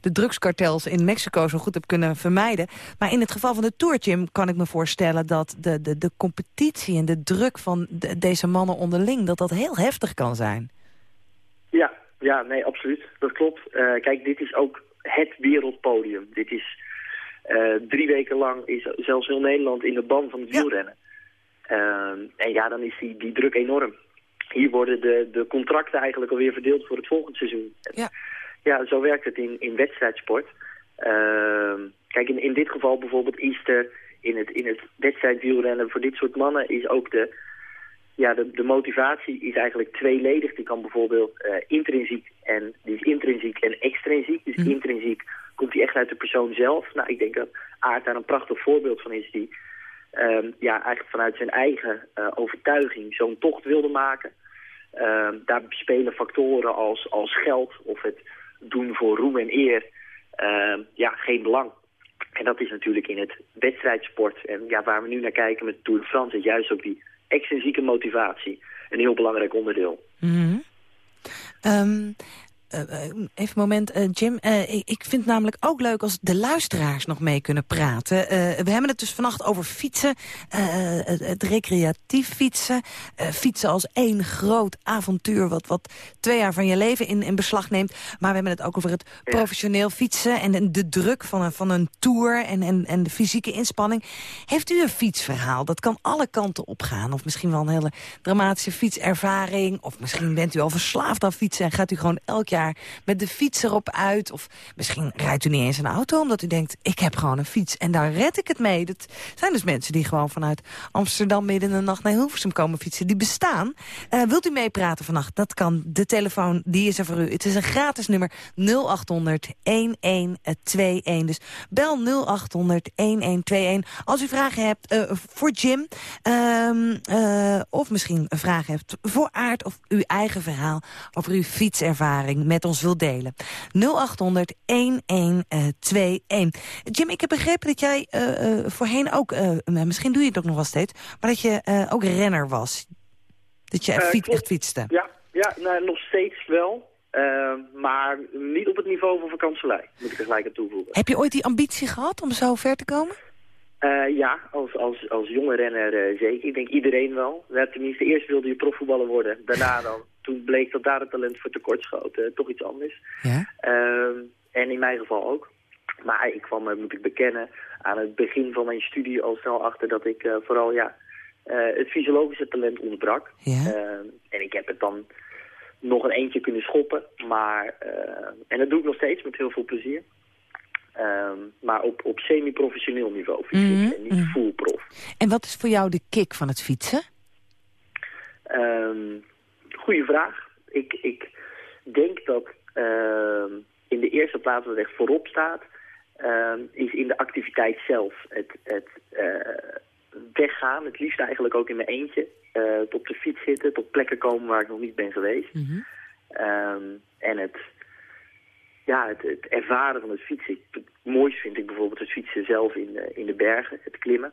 de drugskartels in Mexico zo goed hebt kunnen vermijden. Maar in het geval van de Tour, Jim, kan ik me voorstellen... dat de, de, de competitie en de druk van de, deze mannen onderling... dat dat heel heftig kan zijn. Ja, ja, nee, absoluut. Dat klopt. Uh, kijk, dit is ook het wereldpodium. Dit is uh, drie weken lang, is zelfs heel Nederland in de ban van het wielrennen. Uh, en ja, dan is die, die druk enorm. Hier worden de, de contracten eigenlijk alweer verdeeld voor het volgende seizoen. Ja, ja zo werkt het in, in wedstrijdsport. Ehm, kijk, in, in dit geval bijvoorbeeld is er in het, in het wedstrijdwielrennen voor dit soort mannen is ook de ja, de, de motivatie is eigenlijk tweeledig. Die kan bijvoorbeeld uh, intrinsiek en die is intrinsiek en extrinsiek. Dus intrinsiek komt die echt uit de persoon zelf. Nou, ik denk dat Aard daar een prachtig voorbeeld van is die um, ja, eigenlijk vanuit zijn eigen uh, overtuiging zo'n tocht wilde maken. Um, daar spelen factoren als, als geld of het doen voor roem en eer uh, ja, geen belang. En dat is natuurlijk in het wedstrijdsport. En ja, waar we nu naar kijken met Tour de France is juist ook die extrinsieke motivatie een heel belangrijk onderdeel. -hmm. Uh, even een moment, uh, Jim. Uh, ik, vind het namelijk ook leuk als de luisteraars nog mee kunnen praten. we hebben het dus vannacht over fietsen, het, het, recreatief fietsen. fietsen als één groot avontuur wat, wat twee jaar van je leven in, in beslag neemt. Maar we hebben het ook over het professioneel fietsen en de, de, druk van een, van een tour en, en, en de fysieke inspanning. Heeft u een fietsverhaal? Dat kan alle kanten opgaan. Of misschien wel een hele dramatische fietservaring. Of misschien bent u al verslaafd aan fietsen en gaat u gewoon elk jaar met de fiets erop uit. Of misschien rijdt u niet eens een auto omdat u denkt... ik heb gewoon een fiets en daar red ik het mee. Dat zijn dus mensen die gewoon vanuit Amsterdam... midden in de nacht naar Hilversum komen fietsen. Die bestaan. Uh, wilt u meepraten vannacht? Dat kan. De telefoon, die is er voor u. Het is een gratis nummer 0800 1121. Dus bel 0800 1121. Als u vragen hebt uh, voor Jim... Uh, of misschien een vraag hebt voor Aard... of uw eigen verhaal over uw fietservaring met ons wilt delen. 0800 1121. Jim, ik heb begrepen dat jij uh, uh, voorheen ook, uh, misschien doe je het ook nog wel steeds, maar dat je ook renner was. Dat je fiets, echt fietste. Ja, ja nou, nog steeds wel. maar niet op het niveau van vakantselij, moet ik er gelijk aan toevoegen. Heb je ooit die ambitie gehad om zo ver te komen? Uh, ja, als, als, als jonge renner uh, zeker. Ik denk iedereen wel. Tenminste, eerst wilde je profvoetballer worden. Daarna dan toen bleek dat daar het talent voor tekort schoot. Uh, toch iets anders. Ja? Uh, en in mijn geval ook. Maar ik kwam, moet ik bekennen, aan het begin van mijn studie al snel achter dat ik vooral ja, het fysiologische talent ontbrak. Ja? Ehm, en ik heb het dan nog een eentje kunnen schoppen. Maar, en dat doe ik nog steeds met heel veel plezier. Um, maar op, op semi-professioneel niveau fietsen mm -hmm. en niet mhm. full prof. En wat is voor jou de kick van het fietsen? Um, Goeie vraag. Ik, ik denk dat uh, in de eerste plaats wat echt voorop staat... Uh, is in de activiteit zelf. Het, het uh, weggaan, het liefst eigenlijk ook in mijn eentje. Uh, op de fiets zitten, tot plekken komen waar ik nog niet ben geweest. Mm -hmm. en het, ja, het, ervaren van het fietsen. Het mooiste vind ik bijvoorbeeld het fietsen zelf in, de, in de bergen, het klimmen.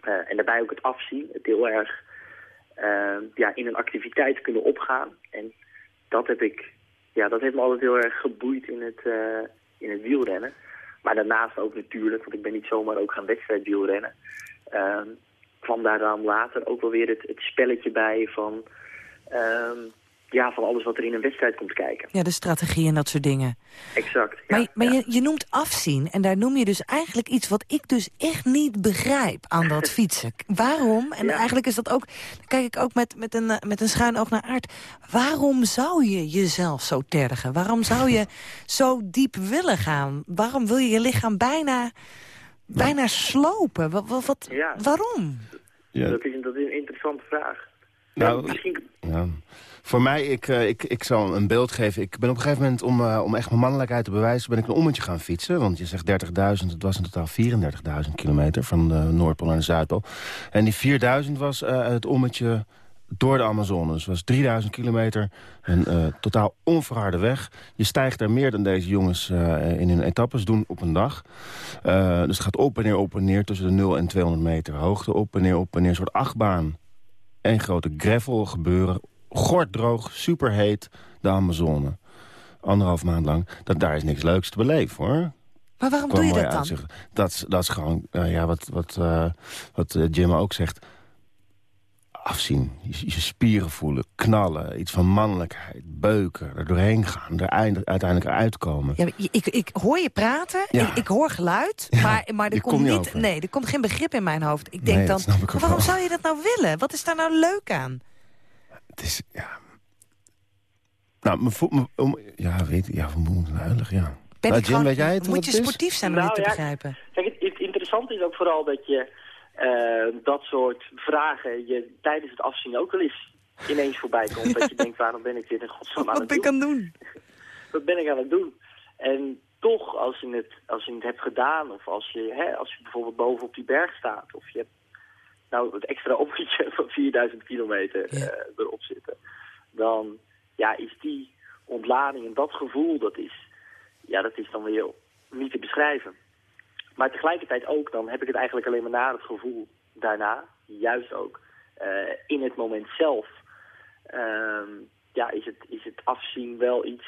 en daarbij ook het afzien, het heel erg uh, ja, in een activiteit kunnen opgaan. En dat, heb ik, ja, dat heeft me altijd heel erg geboeid in het, uh, in het wielrennen. Maar daarnaast ook natuurlijk, want ik ben niet zomaar ook gaan wedstrijdwielrennen. Uh, kwam daar dan later ook wel weer het, spelletje bij van... Um, ja, van alles wat er in een wedstrijd komt kijken. Ja, de strategie en dat soort dingen. Exact. Maar, ja, maar ja. Je, je noemt afzien en daar noem je dus eigenlijk iets wat ik dus echt niet begrijp aan dat fietsen. Waarom? En Ja. eigenlijk is dat ook, dan kijk ik ook met, met, een, eh, met een schuin oog naar aard. Waarom zou je jezelf zo tergen? Waarom zou je zo diep willen gaan? Waarom wil je je lichaam bijna, bijna slopen? Wat, wat, wat- Ja. Waarom? Ja. Dat, is, een- dat is een interessante vraag. Nou, misschien... Voor mij, ik, eh, ik, ik zal een beeld geven. Ik ben op een gegeven moment, om, eh, om echt mijn mannelijkheid te bewijzen... ben ik een ommetje gaan fietsen. Want je zegt 30.000, het was in totaal 34.000 kilometer... van de Noordpool naar de Zuidpool. En die 4.000 was eh, het ommetje door de Amazone. Dus was 3000 kilometer, een totaal onverharde weg. Je stijgt daar meer dan deze jongens in hun etappes doen op een dag. Dus het gaat op en neer, op en neer tussen de 0 en 200 meter hoogte. Op en neer, op en neer, een soort achtbaan. Eén grote gravel gebeuren. Gorddroog, superheet, de Amazone. Anderhalf maand lang. Dat, daar is niks leuks te beleven, hoor. Maar waarom doe je dat dan? Dat, is- dat is gewoon, eh, ja, wat, wat, eh, wat eh, Jim ook zegt. Afzien, je, je spieren voelen, knallen, iets van mannelijkheid, beuken, er doorheen gaan, er eind- uiteindelijk uitkomen. Ja, ik, ik hoor je praten, Ja. ik, ik hoor geluid, maar, maar er komt kom niet, over. nee, er komt geen begrip in mijn hoofd. Ik denk Nee, dan, ik waarom wel. zou je dat nou willen? Wat is daar nou leuk aan? Het is, ja... Nou, me om, ja, weet ja, we moeten huilig, ja. Ben nou, Jim, gewoon- weet jij het? moet wat je sportief zijn om Nou, dit te ja. begrijpen? Kijk, het, het interessante is ook vooral dat je eh, dat soort vragen je tijdens het afzien ook wel eens ineens voorbij komt. Dat je denkt, waarom ben ik dit in godsnaam aan Wat het ben ik doen? aan het doen? Wat ben ik aan het doen? En toch, als je het, als je het hebt gedaan, of als je, hè, als je bijvoorbeeld boven op die berg staat, of je hebt nou het extra opritje van 4000 kilometer eh, erop zitten, dan ja, is die ontlading en dat gevoel, dat is, ja, dat is dan weer niet te beschrijven. Maar tegelijkertijd ook, dan heb ik het eigenlijk alleen maar na het gevoel daarna, juist ook, eh, in het moment zelf, ehm, ja, is het, is het afzien wel iets...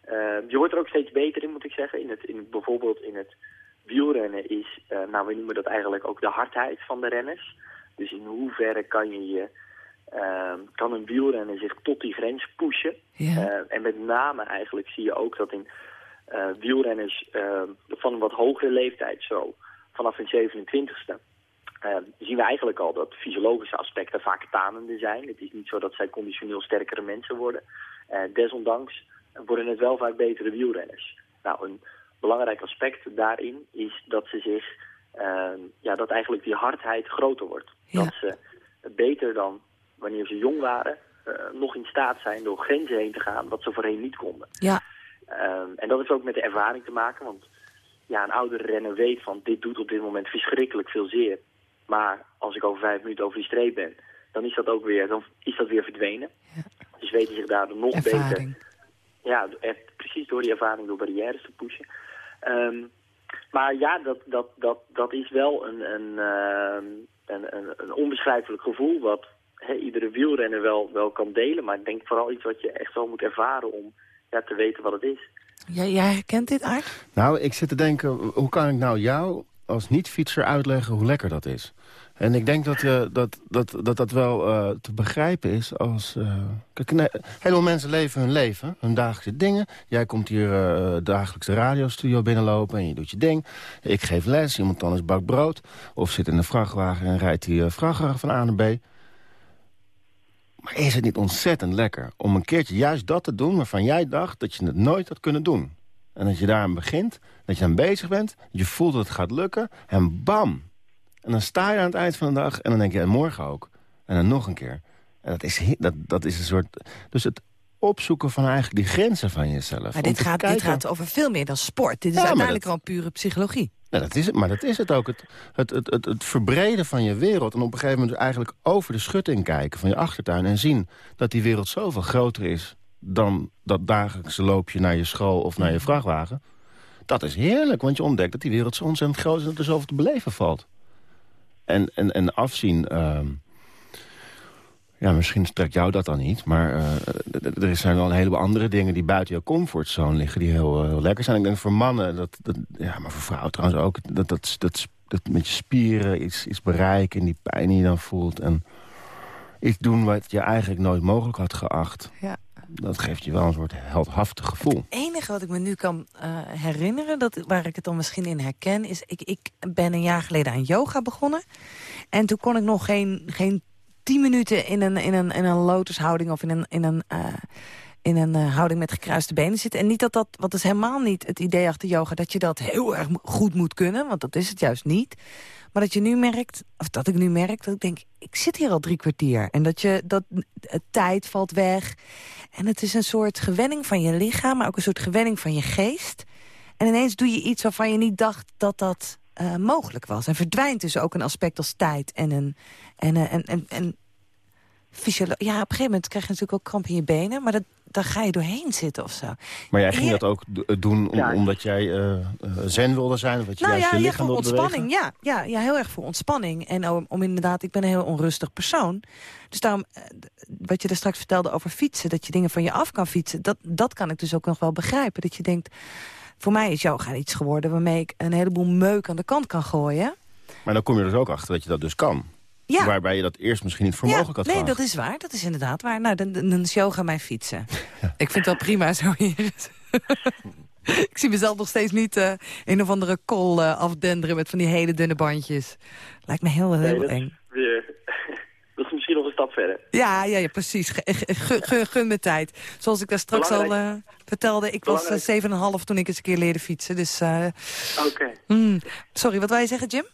eh, je wordt er ook steeds beter in, moet ik zeggen. In het, in, bijvoorbeeld in het wielrennen is, eh, nou we noemen dat eigenlijk ook de hardheid van de renners. Dus in hoeverre kan je je, ehm, kan een wielrenner zich tot die grens pushen. Ja. Eh, en met name eigenlijk zie je ook dat in eh, wielrenners eh, van een wat hogere leeftijd, zo vanaf hun 27ste, eh, zien we eigenlijk al dat fysiologische aspecten vaak tanende zijn. Het is niet zo dat zij conditioneel sterkere mensen worden. Desondanks worden het wel vaak betere wielrenners. Nou, een belangrijk aspect daarin is dat ze zich, eh, ja, dat eigenlijk die hardheid groter wordt. Ja. Dat ze beter dan wanneer ze jong waren, eh, nog in staat zijn door grenzen heen te gaan wat ze voorheen niet konden. Ja, Ehm, en dat heeft ook met de ervaring te maken, want ja, een oudere renner weet van dit doet op dit moment verschrikkelijk veel zeer. Maar als ik over vijf minuten over die streep ben, dan is dat ook weer, dan is dat weer verdwenen. Dus weten zich daardoor nog beter ja, precies door die ervaring door barrières te pushen. Ehm, maar ja, dat, dat, dat, dat is wel een, een, ehm, een, een, een onbeschrijfelijk gevoel wat hè, iedere wielrenner wel, wel kan delen. Maar ik denk vooral iets wat je echt wel moet ervaren om ja, te weten wat het is. Jij, jij herkent dit, Art? Nou, ik zit te denken, hoe kan ik nou jou als niet-fietser uitleggen hoe lekker dat is? En ik denk dat eh, dat, dat, dat, dat wel eh, te begrijpen is als... eh, helemaal mensen leven hun leven, hun dagelijkse dingen. Jij komt hier dagelijks de radiostudio binnenlopen en je doet je ding. Ik geef les, iemand anders bakt brood. Of zit in een vrachtwagen en rijdt die vrachtwagen van A naar B. Maar is het niet ontzettend lekker om een keertje juist dat te doen... waarvan jij dacht dat je het nooit had kunnen doen? En dat je daaraan begint, dat je aan bezig bent... je voelt dat het gaat lukken en bam! En dan sta je aan het eind van de dag en dan denk je... en morgen ook. En dan nog een keer. En dat is, dat, dat is een soort... Dus het opzoeken van eigenlijk die grenzen van jezelf. Maar dit gaat, dit gaat over veel meer dan sport. Dit is Ja, uiteindelijk gewoon pure psychologie. Ja, dat is het, maar dat is het ook. Het, het, het, het, het verbreden van je wereld. En op een gegeven moment eigenlijk over de schutting kijken van je achtertuin. En zien dat die wereld zoveel groter is dan dat dagelijkse loopje naar je school of naar je vrachtwagen. Dat is heerlijk, want je ontdekt dat die wereld zo ontzettend groot is en dat er zoveel te beleven valt. En, en, en afzien... ehm, ja, misschien trekt jou dat dan niet. Maar eh, er zijn wel een heleboel andere dingen die buiten jouw comfortzone liggen... die heel, eh, heel lekker zijn. Ik denk voor mannen, dat, dat, ja, maar voor vrouwen trouwens ook... dat, dat, dat, dat met je spieren iets, iets bereiken en die pijn die je dan voelt. En iets doen wat je eigenlijk nooit mogelijk had geacht. Ja. Dat geeft je wel een soort heldhaftig gevoel. Het enige wat ik me nu kan eh, herinneren, dat, waar ik het dan misschien in herken... is ik, ik ben een jaar geleden aan yoga begonnen. En toen kon ik nog geen, geen tien minuten in een, in een, in een lotushouding... of in een, in een, eh, in een eh, houding met gekruiste benen zitten. En niet dat dat, wat is helemaal niet het idee achter yoga... dat je dat heel erg goed moet kunnen, want dat is het juist niet. Maar dat je nu merkt, of dat ik nu merk, dat ik denk... ik zit hier al drie kwartier. En dat je, dat tijd valt weg. En het is een soort gewenning van je lichaam... maar ook een soort gewenning van je geest. En ineens doe je iets waarvan je niet dacht dat dat eh, mogelijk was. En verdwijnt dus ook een aspect als tijd en een... En, eh, en, en, en ja, op een gegeven moment krijg je natuurlijk ook kramp in je benen... maar dat, daar ga je doorheen zitten of zo. Maar jij ging Heer- dat ook do- doen om- Ja. omdat jij eh, eh, zen wilde zijn? Of dat je Nou juist ja, je ja, lichaam voor ontspanning. Ja, ja, ja, heel erg voor ontspanning. En om, om inderdaad, ik ben een heel onrustig persoon. Dus daarom, eh, wat je er straks vertelde over fietsen... dat je dingen van je af kan fietsen... dat, dat kan ik dus ook nog wel begrijpen. Dat je denkt, voor mij is yoga iets geworden... waarmee ik een heleboel meuk aan de kant kan gooien. Maar dan kom je er dus ook achter dat je dat dus kan. Ja. Waarbij je dat eerst misschien niet voor ja, mogelijk had nee, dat is waar. Dat is inderdaad waar. Nou, dan, dan dan is yoga mijn fietsen. Ik vind het wel prima zo hier. ik zie mezelf nog steeds niet eh, een of andere kol eh, afdenderen... met van die hele dunne bandjes. Lijkt me heel, heel Nee, dat, eng. weer, dat is misschien nog een stap verder. Ja, ja, ja precies. Gun, me tijd. Zoals ik daar straks al eh, vertelde. Ik was Belangrijk. uh, 7,5 toen ik eens een keer leerde fietsen. Dus, eh, Oké. hmm. Sorry, wat wil je zeggen, Jim?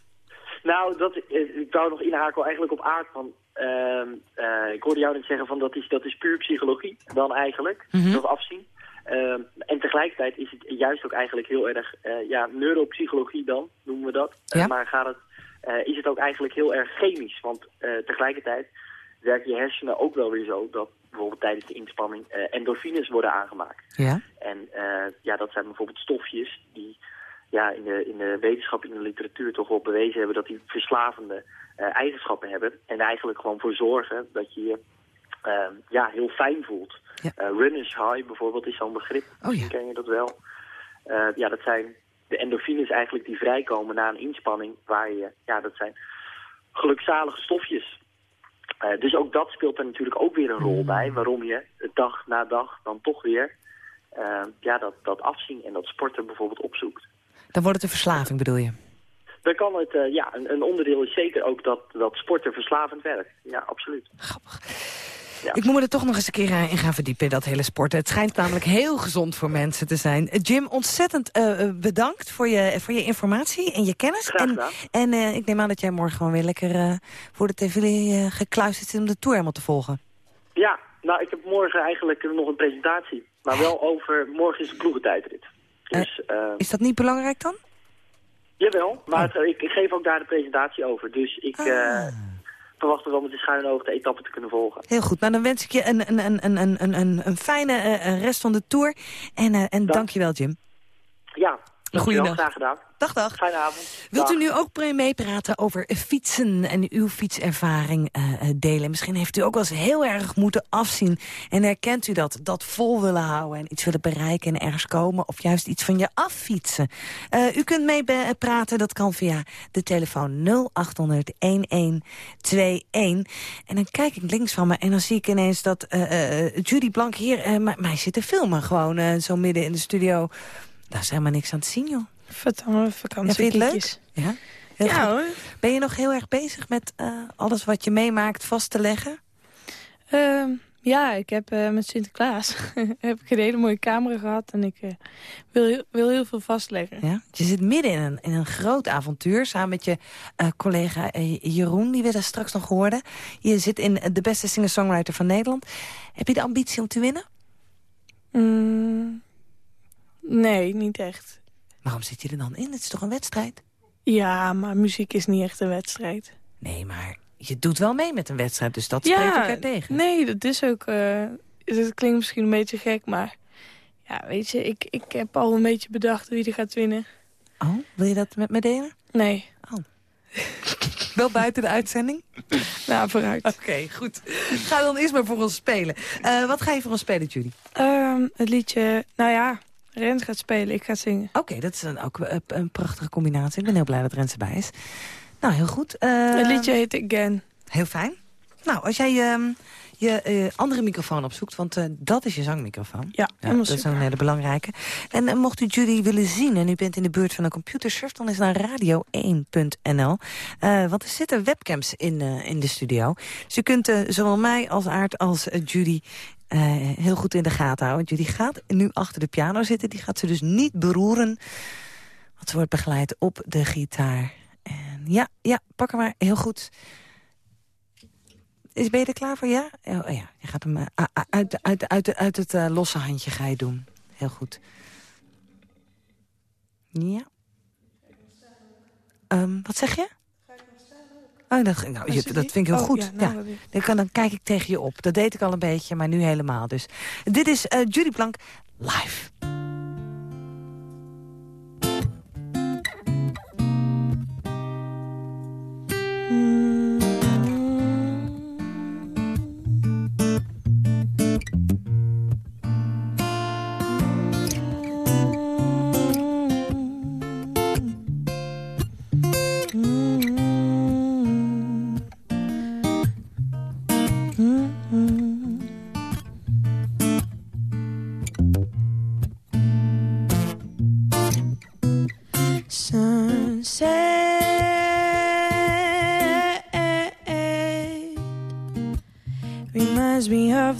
Nou, dat, eh, ik wou nog inhaken eigenlijk op aard van... ehm, eh, ik hoorde jou net zeggen van dat is, dat is puur psychologie dan eigenlijk. Mhm. Dat afzien. Ehm, en tegelijkertijd is het juist ook eigenlijk heel erg... eh, ja, neuropsychologie dan, noemen we dat. Ja. maar gaat het, is het ook eigenlijk heel erg chemisch. Want tegelijkertijd werken je hersenen ook wel weer zo... dat bijvoorbeeld tijdens de inspanning endorfines worden aangemaakt. Ja. En ja, dat zijn bijvoorbeeld stofjes die ja, in, de, in de wetenschap, in de literatuur toch wel bewezen hebben dat die verslavende eh, eigenschappen hebben. En eigenlijk gewoon voor zorgen dat je je eh, ja, heel fijn voelt. Ja. Eh, runners high bijvoorbeeld is zo'n begrip. Oh ja. Ken je dat wel. Eh, ja, dat zijn de endorfines eigenlijk die vrijkomen na een inspanning. Waar je, ja, dat zijn gelukzalige stofjes. Dus ook dat speelt er natuurlijk ook weer een rol bij. Waarom je dag na dag dan toch weer eh, ja, dat, dat afzien en dat sporten bijvoorbeeld opzoekt. Dan wordt het een verslaving, bedoel je? Dan kan het, eh, ja, een, een onderdeel is zeker ook dat, dat sporten verslavend werkt. Ja, absoluut. Ja. Ik moet me er toch nog eens een keer eh, in gaan verdiepen, dat hele sporten. Het schijnt namelijk heel gezond voor mensen te zijn. Eh, Jim, ontzettend bedankt voor je, voor je informatie en je kennis. Graag en en ik neem aan dat jij morgen gewoon weer lekker voor de tv gekluisterd zit om de tour helemaal te volgen. Ja, nou, ik heb morgen eigenlijk nog een presentatie. Maar wel over, morgen is de ploegentijdrit. Dus, eh, Is dat niet belangrijk dan? jawel, maar ik, ik geef ook daar de presentatie over. Dus ik eh, verwacht er wel met de schuine oog de etappe te kunnen volgen. Heel goed. Nou, dan wens ik je een, een, een, een, een, een- fijne eh, eh, rest van de tour. En, eh en dankjewel, Jim. Ja, Goeiedag. graag gedaan. Dag, dag. Fijne avond. Wilt u nu ook meepraten over fietsen en uw fietservaring eh, eh, delen? Misschien heeft u ook wel eens heel erg moeten afzien. En herkent u dat? Dat vol willen houden en iets willen bereiken en ergens komen. Of juist iets van je affietsen. Eh, u kunt meepraten, dat kan via de telefoon 0800 1121. En dan kijk ik links van me en dan zie ik ineens dat eh, eh, Judy Blank hier eh, mij zit te filmen. Gewoon zo midden in de studio. Daar is helemaal niks aan te zien, joh. Verdamme Ja, vakantie. vind je het leuk? Ja, heel Ja, goed. hoor. Ben je nog heel erg bezig met eh, alles wat je meemaakt vast te leggen? Ehm, ja, ik heb eh, met Sinterklaas heb ik een hele mooie camera gehad. En ik eh, wil, heel- wil heel veel vastleggen. Ja? Je zit midden in een, in een groot avontuur samen met je collega Jeroen, die we daar straks nog hoorden. Je zit in de beste singer-songwriter van Nederland. Heb je de ambitie om te winnen? Mm, nee, niet echt. Waarom zit je er dan in? Het is toch een wedstrijd? Ja, maar muziek is niet echt een wedstrijd. Nee, maar je doet wel mee met een wedstrijd, dus dat spreekt elkaar tegen. nee, dat is ook... eh het klinkt misschien een beetje gek, maar... Ja, weet je, ik, ik heb al een beetje bedacht wie er gaat winnen. Oh, wil je dat met me delen? Nee. Wel buiten de uitzending? Nou, vooruit. Oké, goed. Ga dan eerst maar voor ons spelen. Eh, wat ga je voor ons spelen, Judy? Ehm, het liedje... Nou ja, Rens gaat spelen, ik ga zingen. Oké, dat is een, ook een, een prachtige combinatie. Ik ben heel blij dat Rens erbij is. Nou, heel goed. Eh, Het liedje heet Again. Heel fijn. Nou, als jij ehm, je eh, andere microfoon opzoekt, want eh, dat is je zangmicrofoon. Ja, dat is een hele belangrijke. En eh, mocht u Judy willen zien en u bent in de buurt van een computer, surf dan eens naar radio1.nl. want er zitten webcams in, in de studio. Dus u kunt zowel mij als Aard als Judy heel goed in de gaten houden. Judy gaat nu achter de piano zitten. Die gaat ze dus niet beroeren. Want ze wordt begeleid op de gitaar. En ja, ja, pak hem maar. Heel goed. Is, ben je er klaar voor? Ja? Oh, oh ja, je gaat hem uh, uit, uit, uit, uit het uh, losse handje ga je doen. Heel goed. Ja. Um, wat zeg je? Oh, dat, nou, je, dat vind ik heel oh, goed. Ja, nou, ja. Dan, kan, dan kijk ik tegen je op. Dat deed ik al een beetje, maar nu helemaal. Dus dit is uh, Judy Plank live.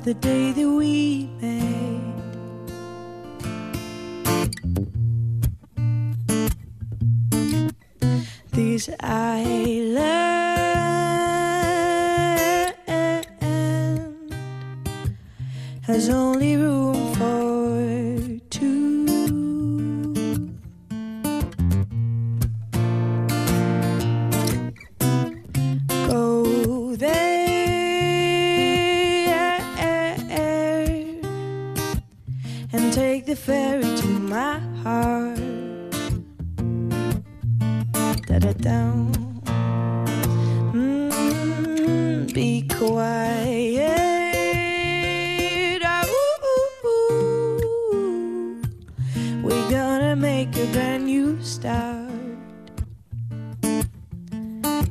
The day that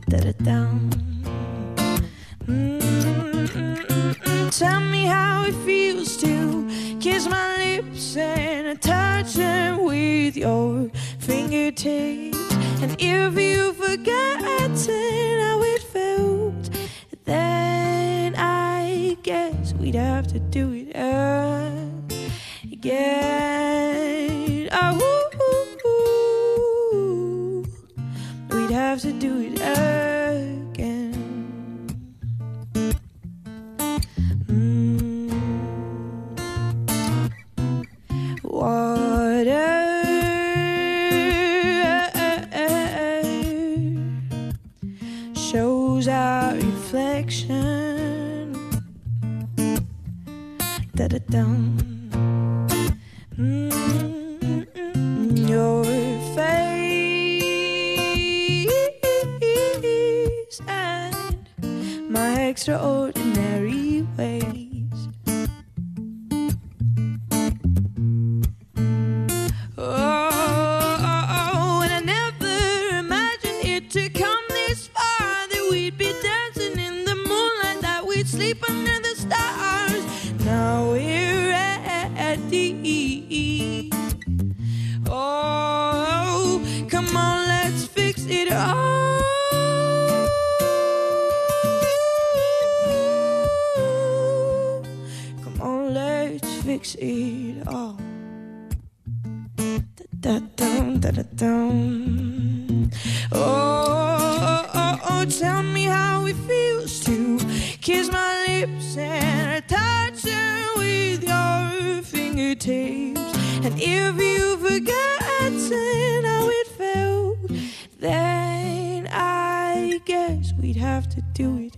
Da da down. Mm, tell me how it feels to kiss my lips and touch them with your fingertips. And if you've forgotten how it felt, then I guess we'd have to do it again. Fingertips. And if you've forgotten how it felt, then I guess we'd have to do it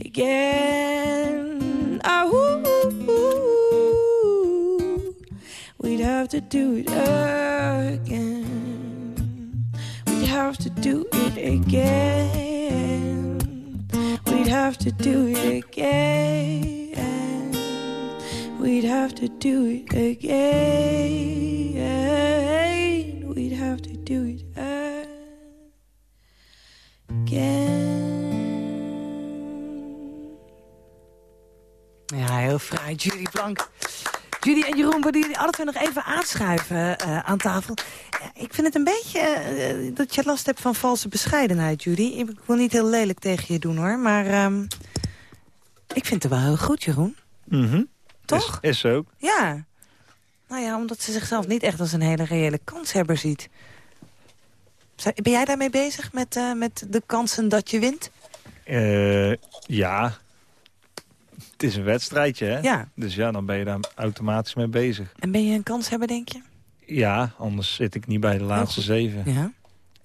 again. Oh, we'd have to do it again. We'd have to do it again. We'd have to do it again. have to do it again. We'd have to do it again. Ja, heel fraai, Judy Blank. Judy en Jeroen, willen jullie alle twee nog even aanschuiven eh, aan tafel? Ik vind het een beetje eh, dat je last hebt van valse bescheidenheid, Judy. Ik wil niet heel lelijk tegen je doen, hoor. Maar ehm, ik vind het wel heel goed, Jeroen. Mhm. Toch? Is, is ook. Ja. Nou ja, omdat ze zichzelf niet echt als een hele reële kanshebber ziet. Ben jij daarmee bezig met, uh, met de kansen dat je wint? Uh, ja. Het is een wedstrijdje, hè? Ja. Dus ja, dan ben je daar automatisch mee bezig. En ben je een kanshebber, denk je? Ja, anders zit ik niet bij de laatste zeven. Ja.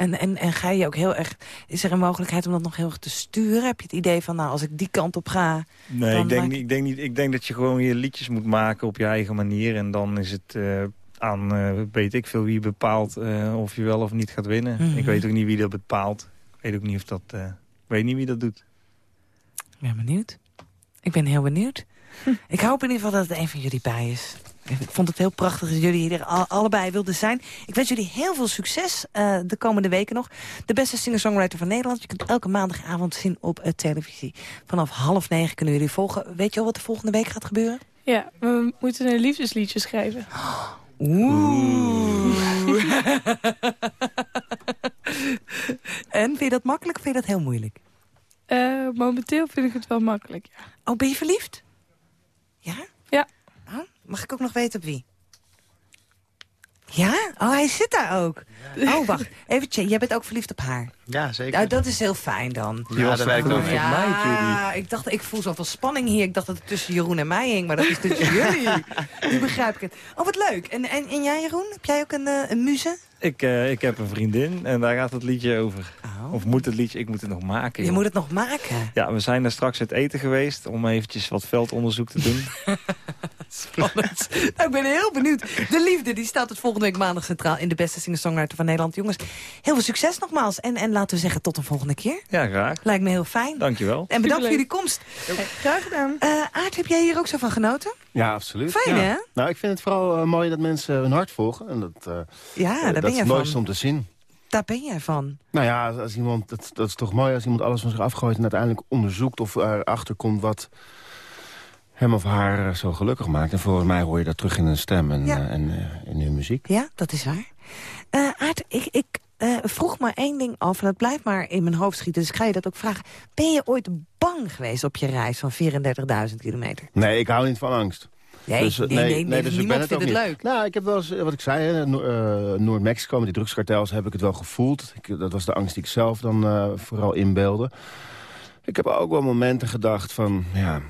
En, en, en ga je ook heel erg... Is er een mogelijkheid om dat nog heel erg te sturen? Heb je het idee van, nou, als ik die kant op ga... Nee, ik denk, niet, ik, denk niet, ik denk dat je gewoon je liedjes moet maken op je eigen manier. En dan is het uh, aan, uh, weet ik veel, wie bepaalt uh, of je wel of niet gaat winnen. Mhm. Mm -hmm. Ik weet ook niet wie dat bepaalt. Ik weet ook niet of dat... ik weet niet wie dat doet. Ik ben benieuwd. Ik ben heel benieuwd. Ik hoop in ieder geval dat het een van jullie bij is. Ik vond het heel prachtig dat jullie hier allebei wilden zijn. Ik wens jullie heel veel succes uh, de komende weken nog. De beste singer-songwriter van Nederland. Je kunt elke maandagavond zien op uh, televisie. Vanaf half negen kunnen jullie volgen. Weet je al wat de volgende week gaat gebeuren? Ja, we moeten een liefdesliedje schrijven. Oeh. en vind je dat makkelijk of vind je dat heel moeilijk? Uh, momenteel vind ik het wel makkelijk, ja. Oh, ben je verliefd? Ja? Mag ik ook nog weten op wie? Ja? Oh, hij zit daar ook. Ja. Oh, wacht. Even Jij bent ook verliefd op haar? Ja, zeker. Nou, dat is heel fijn dan. Ja, ja dat lijkt ook ja, voor mij, Judy. ik dacht, ik voel zoveel spanning hier. Ik dacht dat het tussen Jeroen en mij hing, maar dat is tussen jullie. Nu begrijp ik het. Oh, wat leuk. En, en, en jij, Jeroen? Heb jij ook een, uh, een muze? Ik, uh, ik heb een vriendin en daar gaat het liedje over. Oh. Of moet het liedje, ik moet het nog maken. Je joh. moet het nog maken? Ja, we zijn er straks uit eten geweest om eventjes wat veldonderzoek te doen. Spannend. nou, ik ben heel benieuwd. De liefde die staat het volgende week maandag centraal in de beste singer-songwriter van Nederland. Jongens, heel veel succes nogmaals. En, en laten we zeggen tot een volgende keer. Ja, graag. Lijkt me heel fijn. Dankjewel. En bedankt voor jullie komst. Hey, graag gedaan. Uh, Aart, heb jij hier ook zo van genoten? Ja, absoluut. Fijn, ja. hè? Nou, ik vind het vooral uh, mooi dat mensen hun hart volgen. En dat, uh, ja, daar dat ben is je het van. mooiste om te zien. Daar ben jij van. Nou ja, als, als iemand, dat, dat is toch mooi als iemand alles van zich afgooit... en uiteindelijk onderzoekt of erachter komt wat hem of haar zo gelukkig maakt. En volgens mij hoor je dat terug in hun stem en, ja. uh, en uh, in hun muziek. Ja, dat is waar. Uh, Aart, ik, ik vroeg maar één ding af en dat blijft maar in mijn hoofd schieten. Dus ik ga je dat ook vragen. Ben je ooit bang geweest op je reis van 34.000 kilometer? Nee, ik hou niet van angst. Nee, dus, nee, nee, nee, nee dus niemand ik ben vindt het, het niet. leuk. Nou, ik heb wel eens, wat ik zei, uh, Noord-Mexico met die drugskartels heb ik het wel gevoeld. Ik, dat was de angst die ik zelf dan uh, vooral inbeelde. Ik heb ook wel momenten gedacht van, ja,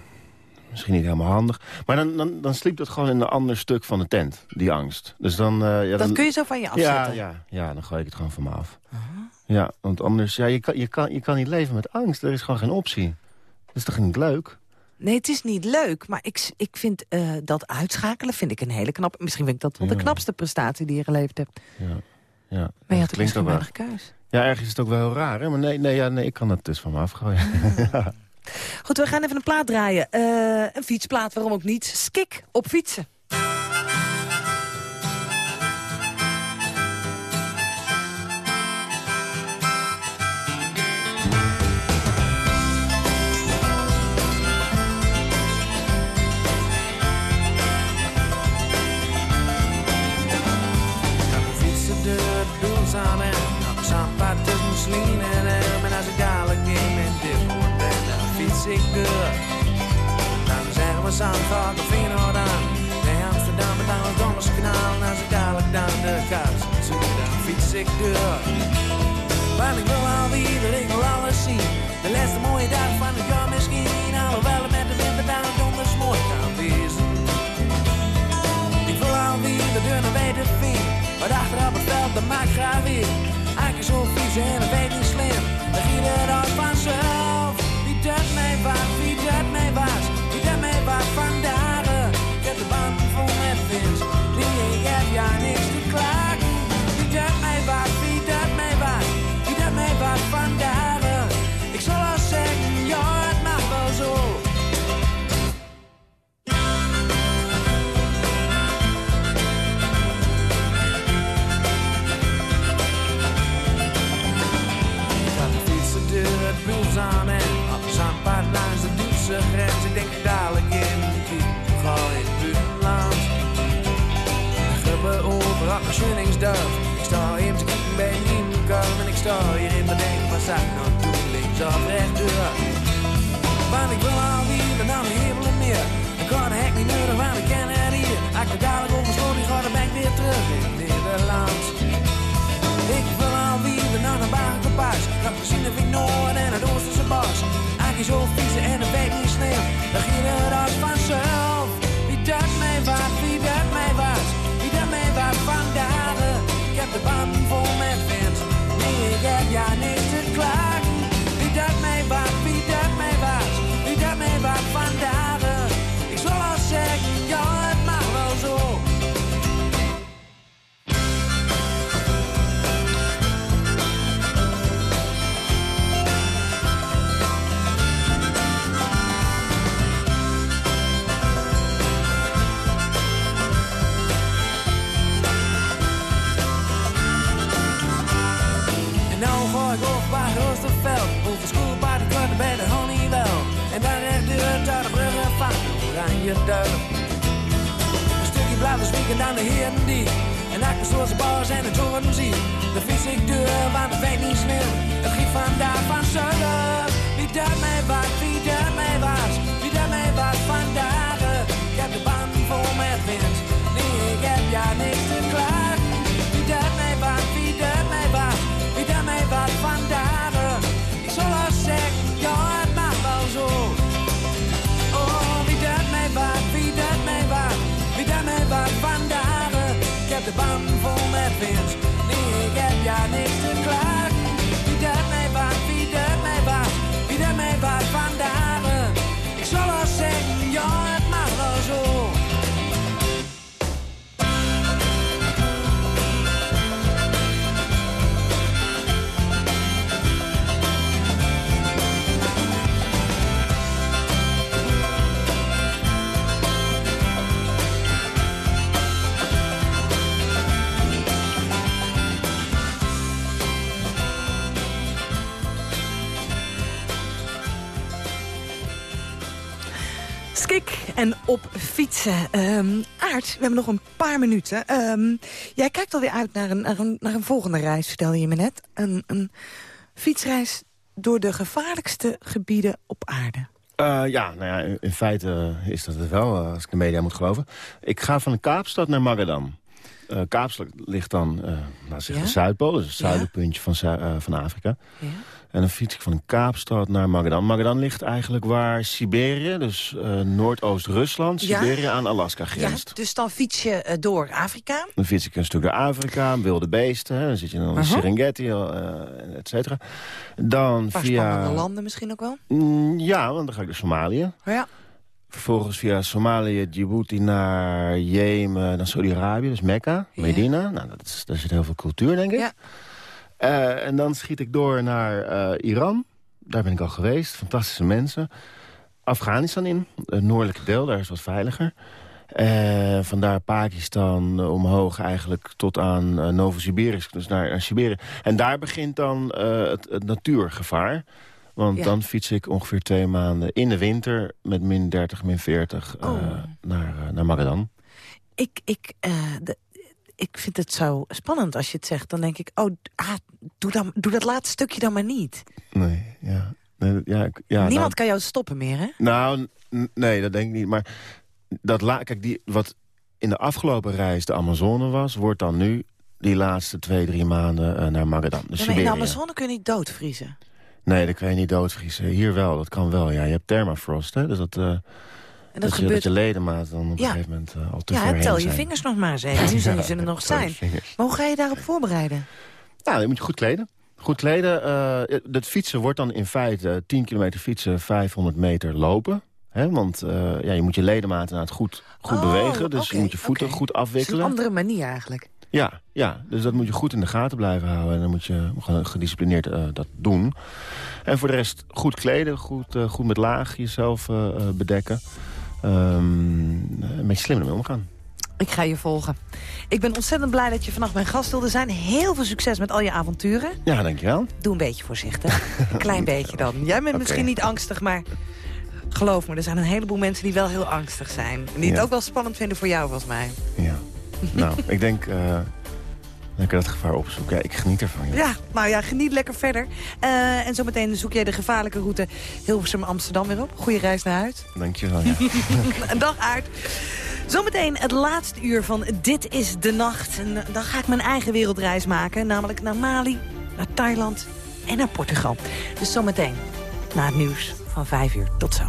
misschien niet helemaal handig. Maar dan, dan, dan sliep dat gewoon in een ander stuk van de tent, die angst. Dus dan, uh, ja, dat dan, kun je zo van je afzetten? Ja, ja, ja, dan gooi ik het gewoon van me af. Ja, want anders, ja, je kan, je, kan, je kan niet leven met angst. Er is gewoon geen optie. Dat is toch niet leuk? Nee, het is niet leuk, maar ik, ik vind uh, dat uitschakelen vind ik een hele knap. Misschien vind ik dat wel Ja. de knapste prestatie die je geleverd hebt. Ja, ja. Maar je had ook misschien ook weinig keus. Ja, ergens is het ook wel heel raar, hè? Maar nee, nee, ja, nee ik kan het dus van me afgooien. Goed, we gaan even een plaat draaien. Uh, een fietsplaat, waarom ook niet. Skik op fietsen. Of Feyenoord aan. Nee, Amsterdam en dan het Donderskanaal. En als ik dadelijk dan de kaart zoek, dan fiets ik door. Want ik wil alweer, ik wil alles zien. De laatste mooie dag van het jaar misschien. Alhoewel met de winter dan donders mooi kan wezen. Ik wil alweer de deur naar vind. Maar achterop het veld, dat maakt graag weer. Eigenlijk zo vies en dat Ik sta hem te kijken bij een inkomen. En ik sta hier in mijn denken, wat zou ik nou? Links of rechtdoor. Want ik wil alweer naar de hemel en meer. Ik kan de hek niet nodig, want ik ken het hier. Ik er dadelijk oversloot, die gaat, dan ben ik weer terug in Nederland. Ik wil alweer naar de Bagenpas. Gaat gezien of ik Noord en het Oosterse bos. Eigenlijk zo vieze en de weet niet sneeuw. Dan ging het als vanzelf. Wie dat mij wat, de band vol met fans. Nee, ik heb ja niks te klagen. Een stukje blauwe zwieken dan de heren die. En de zoals de bars en de toren zie. De fiets ik deur, want het weet niet snel. Het giet vandaag van zuiden. Wie dat mij was, wie dat mij was. Wie dat mij was vandaag. Ik heb de band vol met wind. De band op fietsen. Ehm Aart, we hebben nog een paar minuten. Ehm, jij kijkt alweer uit naar een, naar, een, naar een volgende reis, vertelde je me net. Een, een fietsreis door de gevaarlijkste gebieden op aarde. Eh, ja, nou ja, in, in feite is dat het wel, eh, als ik de media moet geloven. Ik ga van Kaapstad naar Magadan. Eh, Kaapstad ligt dan, eh nou zeg Ja? de Zuidpool, dus het zuiderpuntje van, Zu- eh, van Afrika. Ja. En dan fiets ik van Kaapstad naar Magadan. Magadan ligt eigenlijk waar Siberië, dus eh, Noordoost-Rusland, Ja. Siberië aan Alaska Ja, grenst. dus dan fiets je eh, door Afrika. Dan fiets ik een stuk door Afrika, wilde beesten. Hè. Dan zit je dan in Uh-huh. Serengeti, eh et cetera. Dan paar via... landen misschien ook wel. Mm, ja, want dan ga ik naar Somalië. Ja. Vervolgens via Somalië, Djibouti naar Jemen, naar Saudi-Arabië, dus Mekka, Medina. Nou, dat is, daar zit heel veel cultuur, denk ik. Ja. Eh, en dan schiet ik door naar eh, Iran. Daar ben ik al geweest. Fantastische mensen. Afghanistan in, het noordelijke deel, daar is wat veiliger. Eh, vandaar Pakistan omhoog eigenlijk tot aan Novosibirisk, dus naar, naar Siberië. En daar begint dan het, het natuurgevaar. Want Ja. dan fiets ik ongeveer twee maanden in de winter... met min 30, min 40 eh, Oh. naar, naar Magadan. Ik, ik, de, ik vind het zo spannend als je het zegt. Dan denk ik, oh, ah, doe, dan, doe dat laatste stukje dan maar niet. Nee, ja. Nee, ja, ik- ja Niemand nou, kan jou stoppen meer, hè? Nou, nee, dat denk ik niet. Maar dat la kijk, die, wat in de afgelopen reis de Amazone was... wordt dan nu die laatste twee, drie maanden eh, naar Magadan. Dus Ja, in de. Amazone kun je niet doodvriezen. Nee, dat kan je niet doodvriezen. Hier wel, dat kan wel. Ja, je hebt thermafrost, hè? Dus dat, eh, En dat, dat, je, gebeurt... dat je ledemaat dan op Ja. een gegeven moment eh, al te ja, ver heen tel je vingers nog maar eens even. Nu zijn ze er nog je zijn. Maar hoe ga je daarop voorbereiden? Nou, dan moet je goed kleden. Goed kleden. eh, het fietsen wordt dan in feite 10 kilometer fietsen, 500 meter lopen. Hè? Want eh, ja, je moet je ledematen het goed, goed Oh, bewegen. Dus je moet je voeten goed Het is een afwikkelen. andere manier eigenlijk. Ja, ja, dus dat moet je goed in de gaten blijven houden. En dan moet je gedisciplineerd eh, dat doen. En voor de rest goed kleden, goed, eh, goed met laag jezelf eh, eh, bedekken. Ehm, een beetje slim ermee omgaan. Ik ga je volgen. Ik ben ontzettend blij dat je vannacht mijn gast wilde zijn. Heel veel succes met al je avonturen. Ja, dankjewel. Doe een beetje voorzichtig. Een klein beetje dan. Jij bent misschien niet angstig, maar geloof me, er zijn een heleboel mensen die wel heel angstig zijn. En die het ook wel spannend vinden voor jou, volgens mij. Ja. nou, ik denk... Lekker dat gevaar opzoeken. Ja, ik geniet ervan. joh. Ja, nou ja, geniet lekker verder. Eh, en zometeen zoek jij de gevaarlijke route Hilversum-Amsterdam weer op. Goeie reis naar huis. Dankjewel. Ja. Een dag uit. Zometeen het laatste uur van Dit is de Nacht. En eh, dan ga ik mijn eigen wereldreis maken. Namelijk naar Mali, naar Thailand en naar Portugal. Dus zometeen na het nieuws van 5 uur. Tot zo.